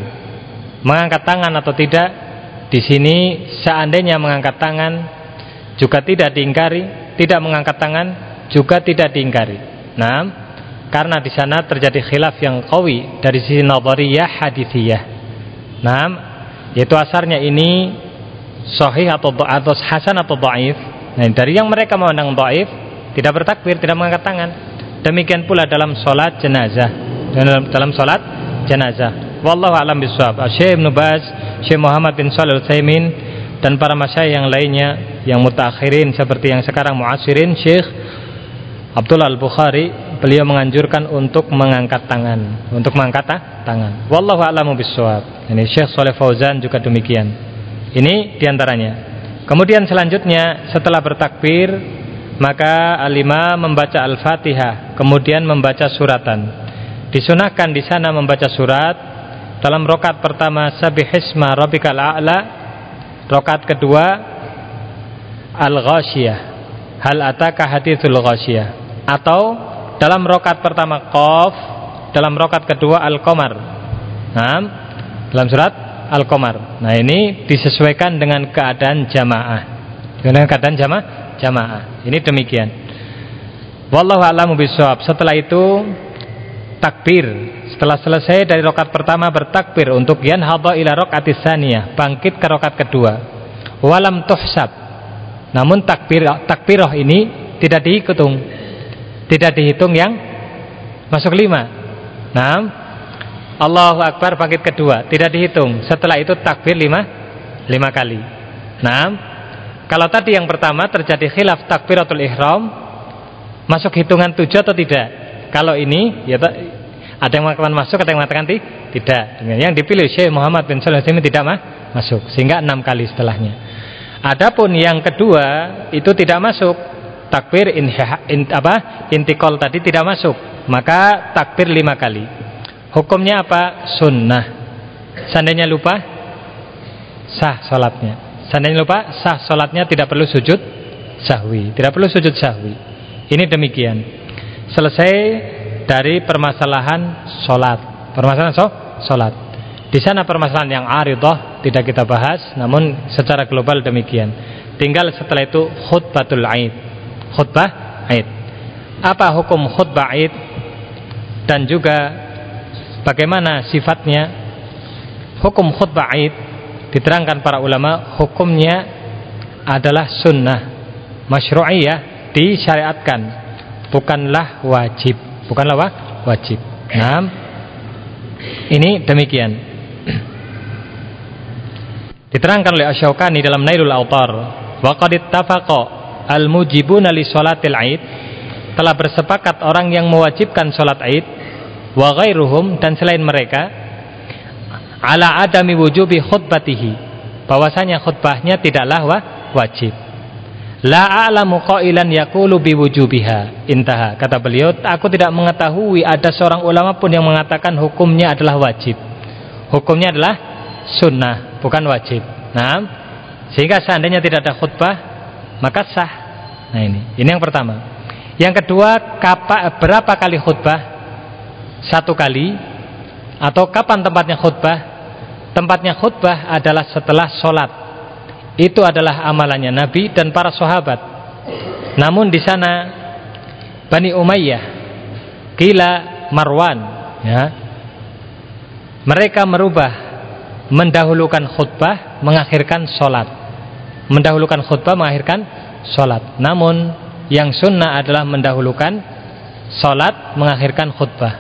Mengangkat tangan atau tidak di sini seandainya mengangkat tangan juga tidak diingkari, tidak mengangkat tangan juga tidak diingkari. Nah, karena di sana terjadi khilaf yang kawi dari sisi nadhariyah hadithiyah. Nah, yaitu asarnya ini sahih atau atau hasan atau dhaif. Nah, dari yang mereka memandang dhaif tidak bertakbir, tidak mengangkat tangan. Demikian pula dalam salat jenazah. Dalam, dalam salat jenazah. Wallahu a'lam bishawab. Syekh Ibnu Baz, Syekh Muhammad bin Shalih Al-Utsaimin dan para masyayikh yang lainnya yang mutakhirin seperti yang sekarang muasirin Syekh Abdullah Al-Bukhari beliau menganjurkan untuk mengangkat tangan, untuk mengangkat tangan. Wallahu a'lamu bissawab. Ini Syekh Saleh Fauzan juga demikian. Ini di antaranya. Kemudian selanjutnya setelah bertakbir maka alima membaca Al-Fatihah, kemudian membaca suratan. Disunahkan di sana membaca surat dalam rokat pertama Sabihisma Rabbikal A'la, rokat kedua Al-Ghasyiyah. Hal ataka hadithul ghasyiyah atau dalam rokat pertama Qaf. Dalam rokat kedua Al-Qamar. Nah, Dalam surat Al-Qamar. Nah ini disesuaikan dengan keadaan jamaah. Dengan keadaan jamaah jamaah. Ini demikian. Wallahu a'lamu bishawab Setelah itu takbir setelah selesai dari rokat pertama bertakbir untuk yan hadha ila rakatis saniyah bangkit ke rokat kedua walam tuhsab namun takbir takbirah ini tidak dihitung tidak dihitung yang masuk lima. Nah, Allahu Akbar bangkit kedua tidak dihitung. Setelah itu takbir lima lima kali. Nah, kalau tadi yang pertama terjadi khilaf takbiratul ihram masuk hitungan tujuh atau tidak? Kalau ini ya ada yang mengatakan masuk, ada yang mengatakan tidak. Yang dipilih Syekh Muhammad bin Shalih tidak mah masuk sehingga enam kali setelahnya. Adapun yang kedua itu tidak masuk. Takbir in, in, apa intikol tadi tidak masuk. Maka takbir lima kali. Hukumnya apa? Sunnah. Seandainya lupa sah sholatnya. Seandainya lupa sah sholatnya tidak perlu sujud sahwi. Tidak perlu sujud sahwi. Ini demikian selesai dari permasalahan sholat. Permasalahan so, sholat. Di sana permasalahan yang aridoh tidak kita bahas namun secara global demikian. Tinggal setelah itu khutbatul aid. Khutbah Aid. Apa hukum khutbah Aid? Dan juga bagaimana sifatnya? Hukum khutbah Id diterangkan para ulama hukumnya adalah sunnah masyru'iyah disyariatkan bukanlah wajib. Bukanlah wa? wajib. Nah ini demikian. Diterangkan oleh Asyaukani dalam Nailul Autar wa qad ittafaqa al-mujibuna li salatil Id telah bersepakat orang yang mewajibkan salat Id wa ghairuhum dan selain mereka ala adami wujubi khutbatihi. Bahwasanya khutbahnya tidaklah wajib la a'lamu qailan yaqulu biwujubiha intaha kata beliau aku tidak mengetahui ada seorang ulama pun yang mengatakan hukumnya adalah wajib hukumnya adalah sunnah bukan wajib nah sehingga seandainya tidak ada khutbah maka sah nah ini ini yang pertama yang kedua, kapa, berapa kali khutbah? Satu kali. Atau kapan tempatnya khutbah? Tempatnya khutbah adalah setelah sholat. Itu adalah amalannya Nabi dan para sahabat. Namun di sana Bani Umayyah, Kila Marwan, ya, mereka merubah mendahulukan khutbah, mengakhirkan sholat. Mendahulukan khutbah, mengakhirkan sholat. Namun yang sunnah adalah mendahulukan Sholat mengakhirkan khutbah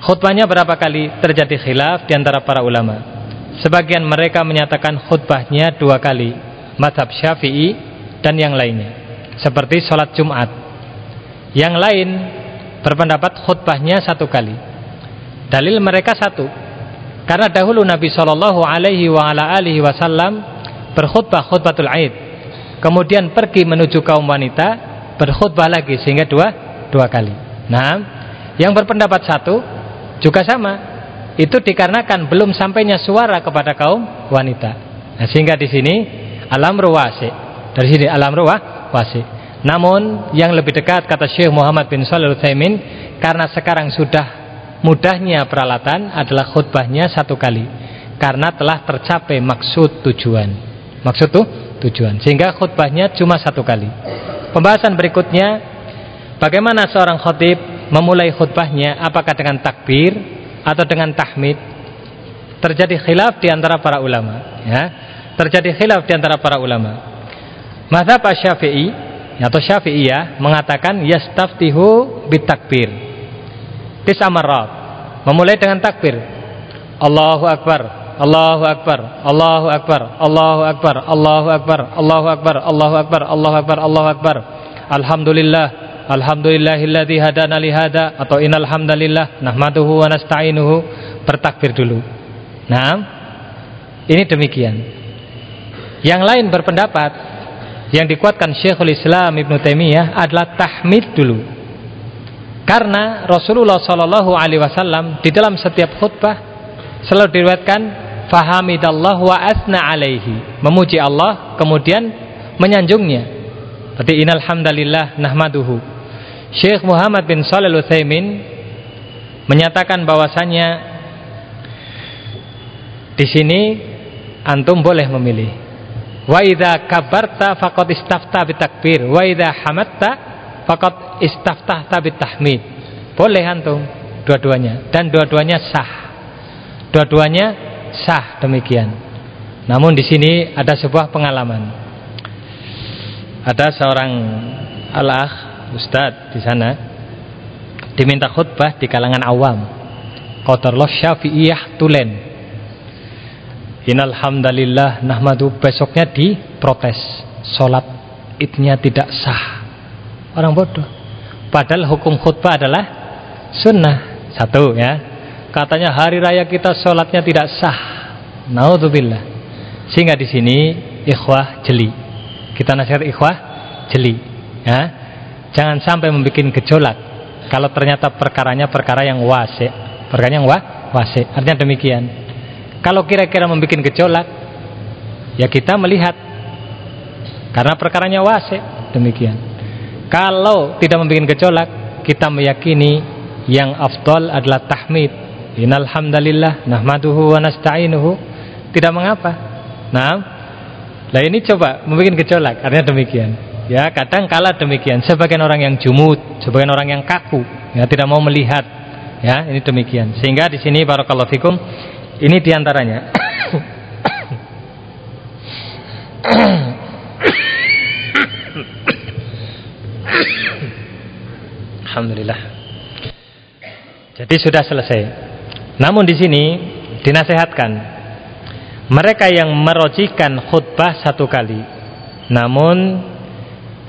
Khutbahnya berapa kali terjadi khilaf di antara para ulama Sebagian mereka menyatakan khutbahnya dua kali Madhab syafi'i dan yang lainnya Seperti sholat Jumat Yang lain berpendapat khutbahnya satu kali Dalil mereka satu Karena dahulu Nabi Shallallahu Alaihi Wasallam berkhutbah khutbatul Aid kemudian pergi menuju kaum wanita berkhutbah lagi sehingga dua dua kali. Nah, yang berpendapat satu juga sama. Itu dikarenakan belum sampainya suara kepada kaum wanita. Nah, sehingga di sini alam ruwasi. Dari sini alam ruwasi. Namun yang lebih dekat kata Syekh Muhammad bin Shalih Utsaimin karena sekarang sudah mudahnya peralatan adalah khutbahnya satu kali karena telah tercapai maksud tujuan. Maksud tuh tujuan. Sehingga khutbahnya cuma satu kali. Pembahasan berikutnya, bagaimana seorang khutib memulai khutbahnya, apakah dengan takbir atau dengan tahmid? Terjadi khilaf di antara para ulama. Ya. Terjadi khilaf di antara para ulama. Mazhab Syafi'i atau Syafi'iyah mengatakan yastaftihu bitakbir. Tisamarat. Memulai dengan takbir. Allahu Akbar, Allahu Akbar, Allahu Akbar, Allahu Akbar, Allahu Akbar, Allahu Akbar, Allahu Akbar, Allahu Akbar, Allahu Akbar. Alhamdulillah, alhamdulillahilladzi hadana li hada atau innal hamdalillah nahmaduhu wa nasta'inuhu bertakbir dulu. Nah, ini demikian. Yang lain berpendapat yang dikuatkan Syekhul Islam Ibnu Taimiyah adalah tahmid dulu. Karena Rasulullah Shallallahu alaihi wasallam di dalam setiap khutbah selalu diriwayatkan fahamidallah wa asna alaihi memuji Allah kemudian menyanjungnya berarti innal hamdalillah nahmaduhu Syekh Muhammad bin Shalih Utsaimin menyatakan bahwasanya di sini antum boleh memilih wa idza kabarta faqad istafta bitakbir wa idza hamatta faqad istaftahta bitahmid boleh antum dua-duanya dan dua-duanya sah dua-duanya sah demikian. Namun di sini ada sebuah pengalaman. Ada seorang alah ustadz di sana diminta khutbah di kalangan awam. Qadarullah Syafi'iyah Tulen. Innalhamdalillah nahmadu besoknya diprotes. Salat idnya tidak sah. Orang bodoh. Padahal hukum khutbah adalah sunnah. Satu ya katanya hari raya kita sholatnya tidak sah. Naudzubillah. Sehingga di sini ikhwah jeli. Kita nasihat ikhwah jeli. Ya. Jangan sampai membuat gejolak. Kalau ternyata perkaranya perkara yang wase, perkara yang wah, wase. Artinya demikian. Kalau kira-kira membuat gejolak, ya kita melihat karena perkaranya wase, demikian. Kalau tidak membuat gejolak, kita meyakini yang afdol adalah tahmid Innalhamdalillah nahmaduhu wa nasta'inuhu tidak mengapa. Nah, lah ini coba membuat gejolak artinya demikian. Ya, kadang kala demikian. Sebagian orang yang jumud, sebagian orang yang kaku, ya tidak mau melihat Ya, ini demikian. Sehingga di sini barakallahu fikum ini di antaranya. Alhamdulillah. Jadi sudah selesai. Namun di sini dinasehatkan mereka yang merojikan khutbah satu kali. Namun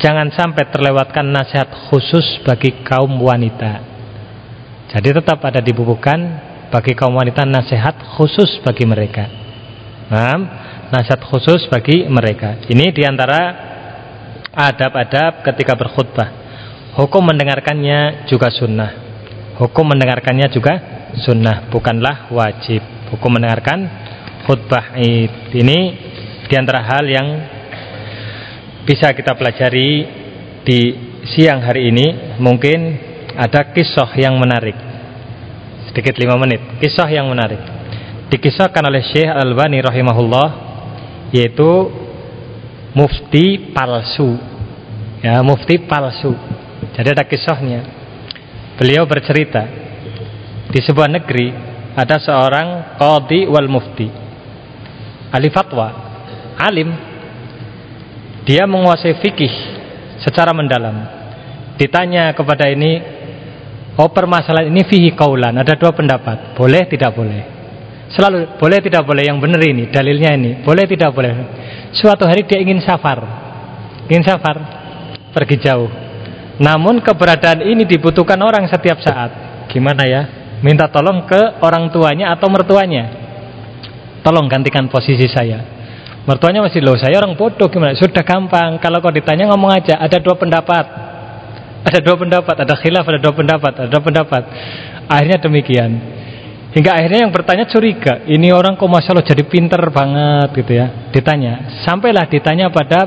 jangan sampai terlewatkan nasihat khusus bagi kaum wanita. Jadi tetap ada dibubuhkan bagi kaum wanita nasihat khusus bagi mereka. Nah, nasihat khusus bagi mereka. Ini di antara adab-adab ketika berkhutbah. Hukum mendengarkannya juga sunnah. Hukum mendengarkannya juga sunnah, bukanlah wajib. Hukum mendengarkan khutbah ini di antara hal yang bisa kita pelajari di siang hari ini. Mungkin ada kisah yang menarik. Sedikit lima menit. Kisah yang menarik. Dikisahkan oleh Syekh Al-Albani rahimahullah yaitu mufti palsu. Ya mufti palsu. Jadi ada kisahnya. Beliau bercerita di sebuah negeri ada seorang qadi wal mufti. Ahli fatwa alim dia menguasai fikih secara mendalam. Ditanya kepada ini Oh permasalahan ini fihi kaulan Ada dua pendapat Boleh tidak boleh? Selalu boleh tidak boleh Yang benar ini Dalilnya ini Boleh tidak boleh. Suatu hari dia ingin safar Ingin safar Pergi jauh. Namun keberadaan ini dibutuhkan orang setiap saat. Gimana ya? Minta tolong ke orang tuanya atau mertuanya? Tolong gantikan posisi saya Mertuanya masih loh Saya orang bodoh gimana Sudah gampang Kalau kau ditanya ngomong aja Ada dua pendapat ada dua pendapat, ada khilaf, ada dua pendapat, ada dua pendapat. Akhirnya demikian. Hingga akhirnya yang bertanya curiga, ini orang kok masya Allah jadi pinter banget gitu ya. Ditanya, sampailah ditanya pada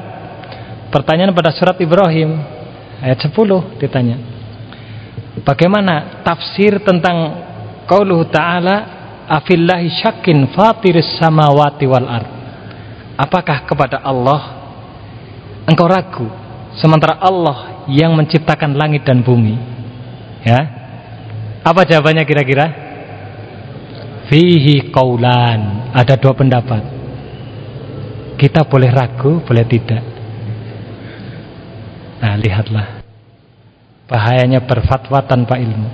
pertanyaan pada surat Ibrahim ayat 10 ditanya. Bagaimana tafsir tentang qauluhu ta'ala afillahi syakin fatiris samawati wal ard. Apakah kepada Allah engkau ragu sementara Allah yang menciptakan langit dan bumi. Ya. Apa jawabannya kira-kira? Fihi kaulan. Ada dua pendapat. Kita boleh ragu, boleh tidak. Nah, lihatlah. Bahayanya berfatwa tanpa ilmu.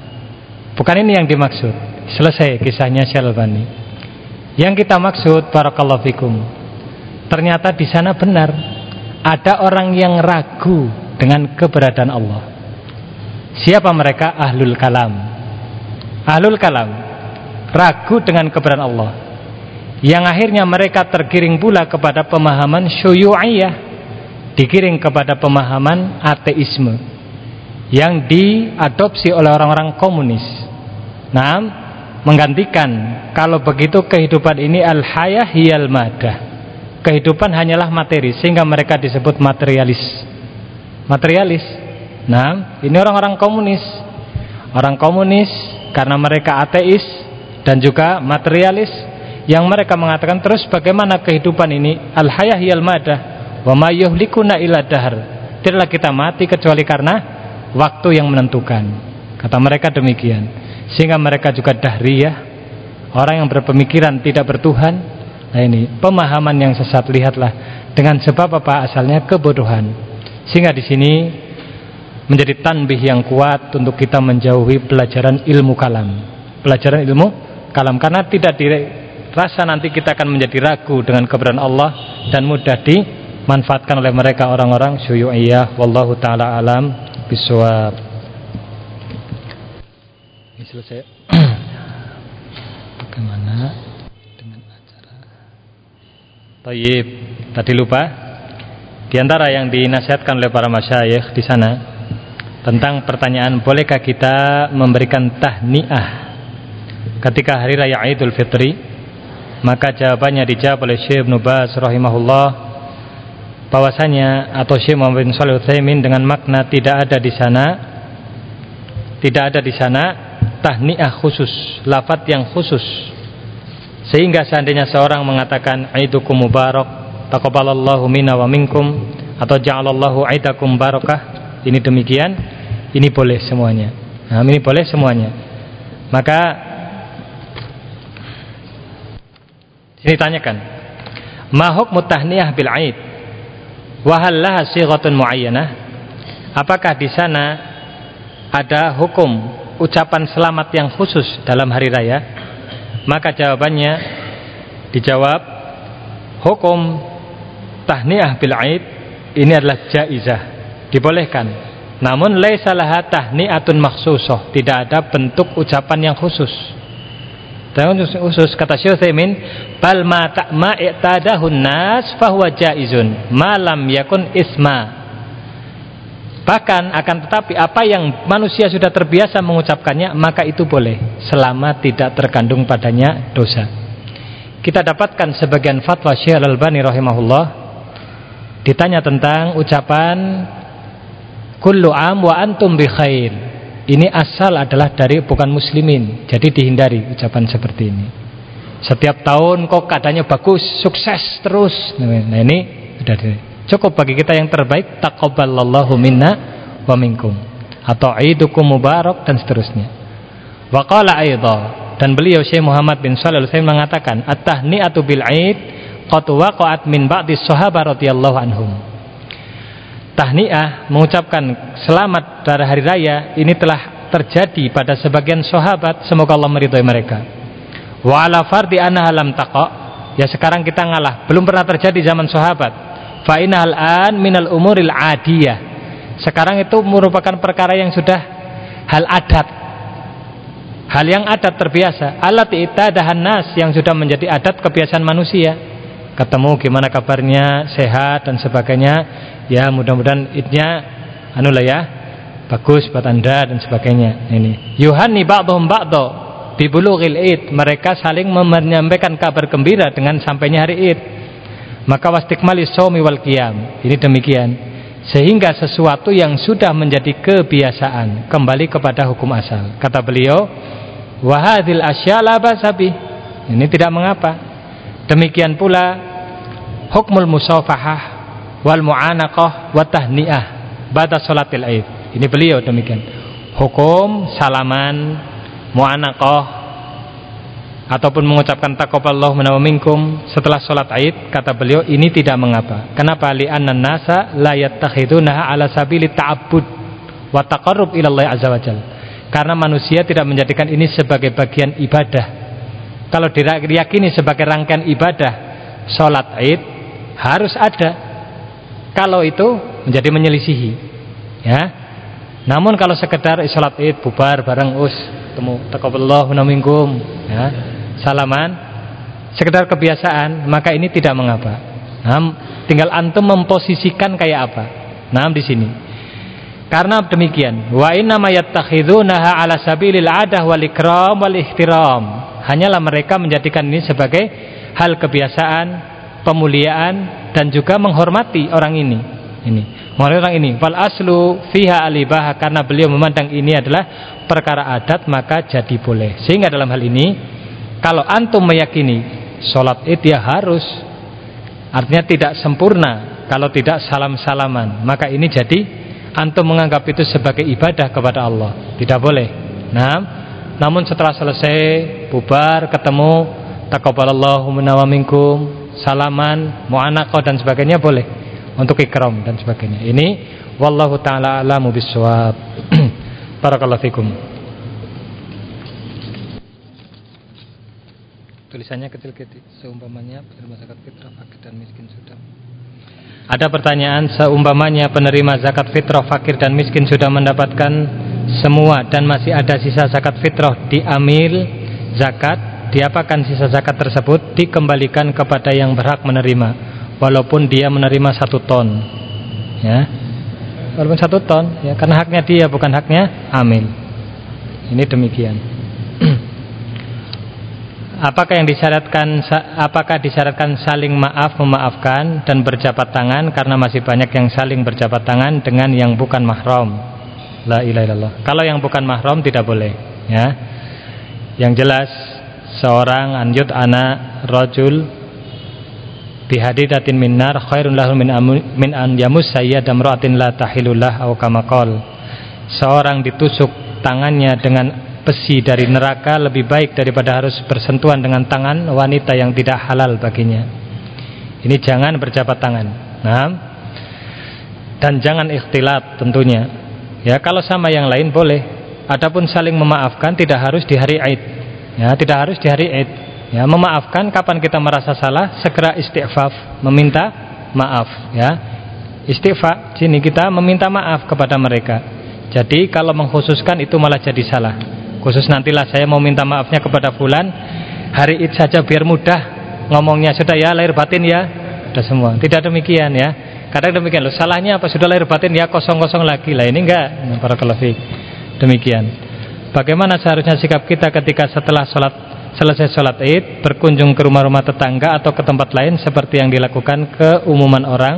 Bukan ini yang dimaksud. Selesai kisahnya Syalbani. Yang kita maksud barakallahu fikum. Ternyata di sana benar ada orang yang ragu dengan keberadaan Allah. Siapa mereka? Ahlul kalam. Ahlul kalam ragu dengan keberadaan Allah. Yang akhirnya mereka tergiring pula kepada pemahaman syuyu'iyah, digiring kepada pemahaman ateisme yang diadopsi oleh orang-orang komunis. Nah, menggantikan kalau begitu kehidupan ini al-hayah hiyal madah. Kehidupan hanyalah materi sehingga mereka disebut materialis materialis. Nah, ini orang-orang komunis. Orang komunis karena mereka ateis dan juga materialis yang mereka mengatakan terus bagaimana kehidupan ini al-hayah yal madah wa ma yuhlikuna illa. Tidaklah kita mati kecuali karena waktu yang menentukan. Kata mereka demikian. Sehingga mereka juga dahriyah, orang yang berpemikiran tidak bertuhan. Nah ini pemahaman yang sesat lihatlah dengan sebab apa asalnya kebodohan. Sehingga di sini menjadi tanbih yang kuat untuk kita menjauhi pelajaran ilmu kalam. Pelajaran ilmu kalam karena tidak dirasa nanti kita akan menjadi ragu dengan keberadaan Allah dan mudah dimanfaatkan oleh mereka orang-orang syuyu'iyah wallahu taala alam bisawab. Ini selesai. Bagaimana? Tayyib, tadi lupa di antara yang dinasihatkan oleh para masyayikh di sana tentang pertanyaan bolehkah kita memberikan tahniah ketika hari raya Idul Fitri? Maka jawabannya dijawab oleh Syekh Ibnu Baz rahimahullah bahwasanya atau Syekh Muhammad bin Shalih Utsaimin dengan makna tidak ada di sana tidak ada di sana tahniah khusus, lafaz yang khusus. Sehingga seandainya seorang mengatakan Idukum Mubarak taqabbalallahu minna wa minkum atau ja'alallahu aidakum barakah ini demikian ini boleh semuanya nah, ini boleh semuanya Maka ini tanyakan, ma hukmu tahniyah bil aid? Wa hal laha sighatun muayyanah? Apakah di sana ada hukum ucapan selamat yang khusus dalam hari raya? Maka jawabannya dijawab hukum tahniah bil aid ini adalah jaizah, dibolehkan namun laisa laha tahni'atun makhsusah, tidak ada bentuk ucapan yang khusus. khusus kata Syekh Utsaimin, bal ma ta'ma i'tadahun nas fahuwa jaizun, malam yakun isma. Bahkan akan tetapi apa yang manusia sudah terbiasa mengucapkannya maka itu boleh selama tidak terkandung padanya dosa. Kita dapatkan sebagian fatwa Syekh Al-Albani rahimahullah ditanya tentang ucapan kullu am wa antum bi khair. Ini asal adalah dari bukan muslimin. Jadi dihindari ucapan seperti ini. Setiap tahun kok keadaannya bagus, sukses terus. Nah ini sudah cukup bagi kita yang terbaik taqabbalallahu minna wa minkum. Atau aidukum mubarak dan seterusnya. Wa qala aidha. Dan beliau Syekh Muhammad bin Shalih Al mengatakan at-tahni'atu bil aid qad waqa'at min ba'di sahabat radhiyallahu anhum. Tahniah mengucapkan selamat pada hari raya ini telah terjadi pada sebagian sahabat semoga Allah meridhai mereka. Wa ala fardi anna lam taqa. Ya sekarang kita ngalah. Belum pernah terjadi zaman sahabat fa inal an minal umuril adiyah. Sekarang itu merupakan perkara yang sudah hal adat. Hal yang adat terbiasa. Alat itadahan nas yang sudah menjadi adat kebiasaan manusia. Ketemu gimana kabarnya sehat dan sebagainya. Ya mudah-mudahan idnya anu lah ya bagus buat anda dan sebagainya. Ini. Yuhani ba'dhum ba'dho di bulughil id. Mereka saling menyampaikan kabar gembira dengan sampainya hari id maka wastikmali sawmi wal qiyam. Ini demikian. Sehingga sesuatu yang sudah menjadi kebiasaan kembali kepada hukum asal. Kata beliau wahadil asya la basabi ini tidak mengapa. Demikian pula hukmul musafahah wal mu'anaqah wa tahniah ba'da salatil Aid. Ini beliau demikian. Hukum salaman mu'anaqah ataupun mengucapkan taqabbalallahu minna minkum setelah salat Aid kata beliau ini tidak mengapa. Kenapa? Li'anna nasa la yattakhidunaha ala sabili ta'abbud wa taqarrub ila Allah azza wajal. Karena manusia tidak menjadikan ini sebagai bagian ibadah. Kalau diyakini sebagai rangkaian ibadah, salat Aid harus ada kalau itu menjadi menyelisihi ya namun kalau sekedar salat id bubar bareng us temu taqabbalallahu minkum ya salaman sekedar kebiasaan maka ini tidak mengapa nah, tinggal antum memposisikan kayak apa nah di sini karena demikian wa inna ma yattakhidunaha ala sabilil adah wal ikram wal ihtiram hanyalah mereka menjadikan ini sebagai hal kebiasaan pemuliaan dan juga menghormati orang ini. Ini, menghormati orang ini. Wal aslu fiha alibah karena beliau memandang ini adalah perkara adat maka jadi boleh. Sehingga dalam hal ini kalau antum meyakini sholat id ya harus artinya tidak sempurna kalau tidak salam-salaman maka ini jadi antum menganggap itu sebagai ibadah kepada Allah tidak boleh nah namun setelah selesai bubar ketemu minkum salaman, mu'anaqah dan sebagainya boleh untuk ikram dan sebagainya. Ini wallahu taala alamu bisawab. Barakallahu fikum. Tulisannya kecil-kecil seumpamanya penerima zakat fitrah fakir dan miskin sudah. Ada pertanyaan seumpamanya penerima zakat fitrah fakir dan miskin sudah mendapatkan semua dan masih ada sisa zakat fitrah diambil zakat diapakan sisa zakat tersebut? Dikembalikan kepada yang berhak menerima walaupun dia menerima satu ton. Ya. Walaupun satu ton ya karena haknya dia bukan haknya amil. Ini demikian apakah yang disyaratkan apakah disyaratkan saling maaf memaafkan dan berjabat tangan? Karena masih banyak yang saling berjabat tangan dengan yang bukan mahram. La ilaha illallah. Kalau yang bukan mahram tidak boleh ya. Yang jelas seorang anjut anak rajul bihadidatin minnar khairun lahu min, min an yamus sayyada damra'atin la tahilullah aw kama seorang ditusuk tangannya dengan besi dari neraka lebih baik daripada harus bersentuhan dengan tangan wanita yang tidak halal baginya. Ini jangan berjabat tangan. Nah, dan jangan ikhtilat tentunya. Ya, kalau sama yang lain boleh. Adapun saling memaafkan tidak harus di hari Id. Ya, tidak harus di hari Id. Ya, memaafkan kapan kita merasa salah, segera istighfar, meminta maaf, ya. Istighfar, sini kita meminta maaf kepada mereka. Jadi kalau mengkhususkan itu malah jadi salah. Khusus nantilah saya mau minta maafnya kepada fulan, hari Id saja biar mudah ngomongnya sudah ya lahir batin ya. Sudah semua. Tidak demikian ya. Kadang demikian loh. Salahnya apa? Sudah lahir batin ya kosong-kosong lagi lah. Ini enggak. Nah, para kalafik. Demikian. Bagaimana seharusnya sikap kita ketika setelah sholat selesai sholat id berkunjung ke rumah-rumah tetangga atau ke tempat lain seperti yang dilakukan keumuman orang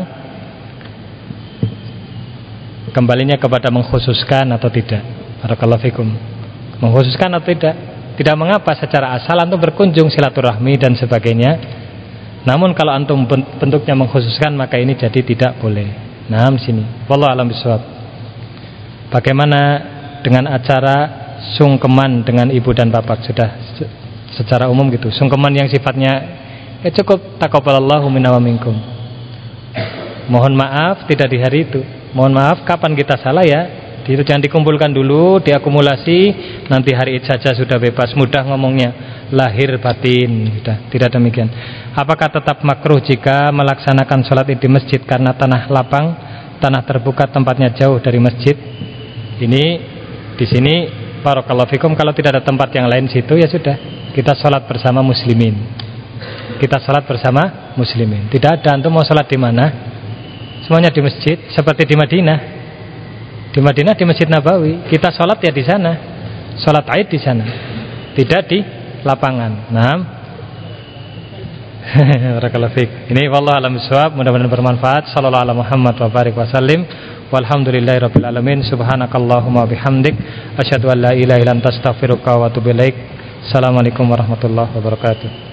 kembalinya kepada mengkhususkan atau tidak barakallahu fikum mengkhususkan atau tidak tidak mengapa secara asal antum berkunjung silaturahmi dan sebagainya. Namun kalau antum bentuknya mengkhususkan maka ini jadi tidak boleh. Nah sini. Wallahu alam bisawab bagaimana dengan acara sungkeman dengan ibu dan bapak? Sudah secara umum gitu. Sungkeman yang sifatnya ya cukup taqabbalallahu minna wa minkum. Mohon maaf tidak di hari itu. Mohon maaf kapan kita salah ya itu jangan dikumpulkan dulu diakumulasi. Nanti hari itu saja sudah bebas. Mudah ngomongnya. Lahir batin. Sudah. Tidak demikian. Apakah tetap makruh jika melaksanakan sholat id di masjid karena tanah lapang? Tanah terbuka tempatnya jauh dari masjid. Ini di sini Barakallahu fikum. Kalau tidak ada tempat yang lain situ ya sudah. Kita sholat bersama muslimin. Kita sholat bersama muslimin. Tidak ada. Antum mau sholat di mana? Semuanya di masjid seperti di Madinah di Madinah di Masjid Nabawi. Kita sholat ya di sana. Sholat aid di sana. Tidak di lapangan. Nah ini wallah alam suhab mudah-mudahan bermanfaat. Sallallahu alaihi Muhammad wa barik wasallim Walhamdulillahi rabbil alamin. Subhanakallahumma bihamdik. Asyhadu an la ilaha illa wa atubu ilaik. Assalamualaikum warahmatullahi wabarakatuh.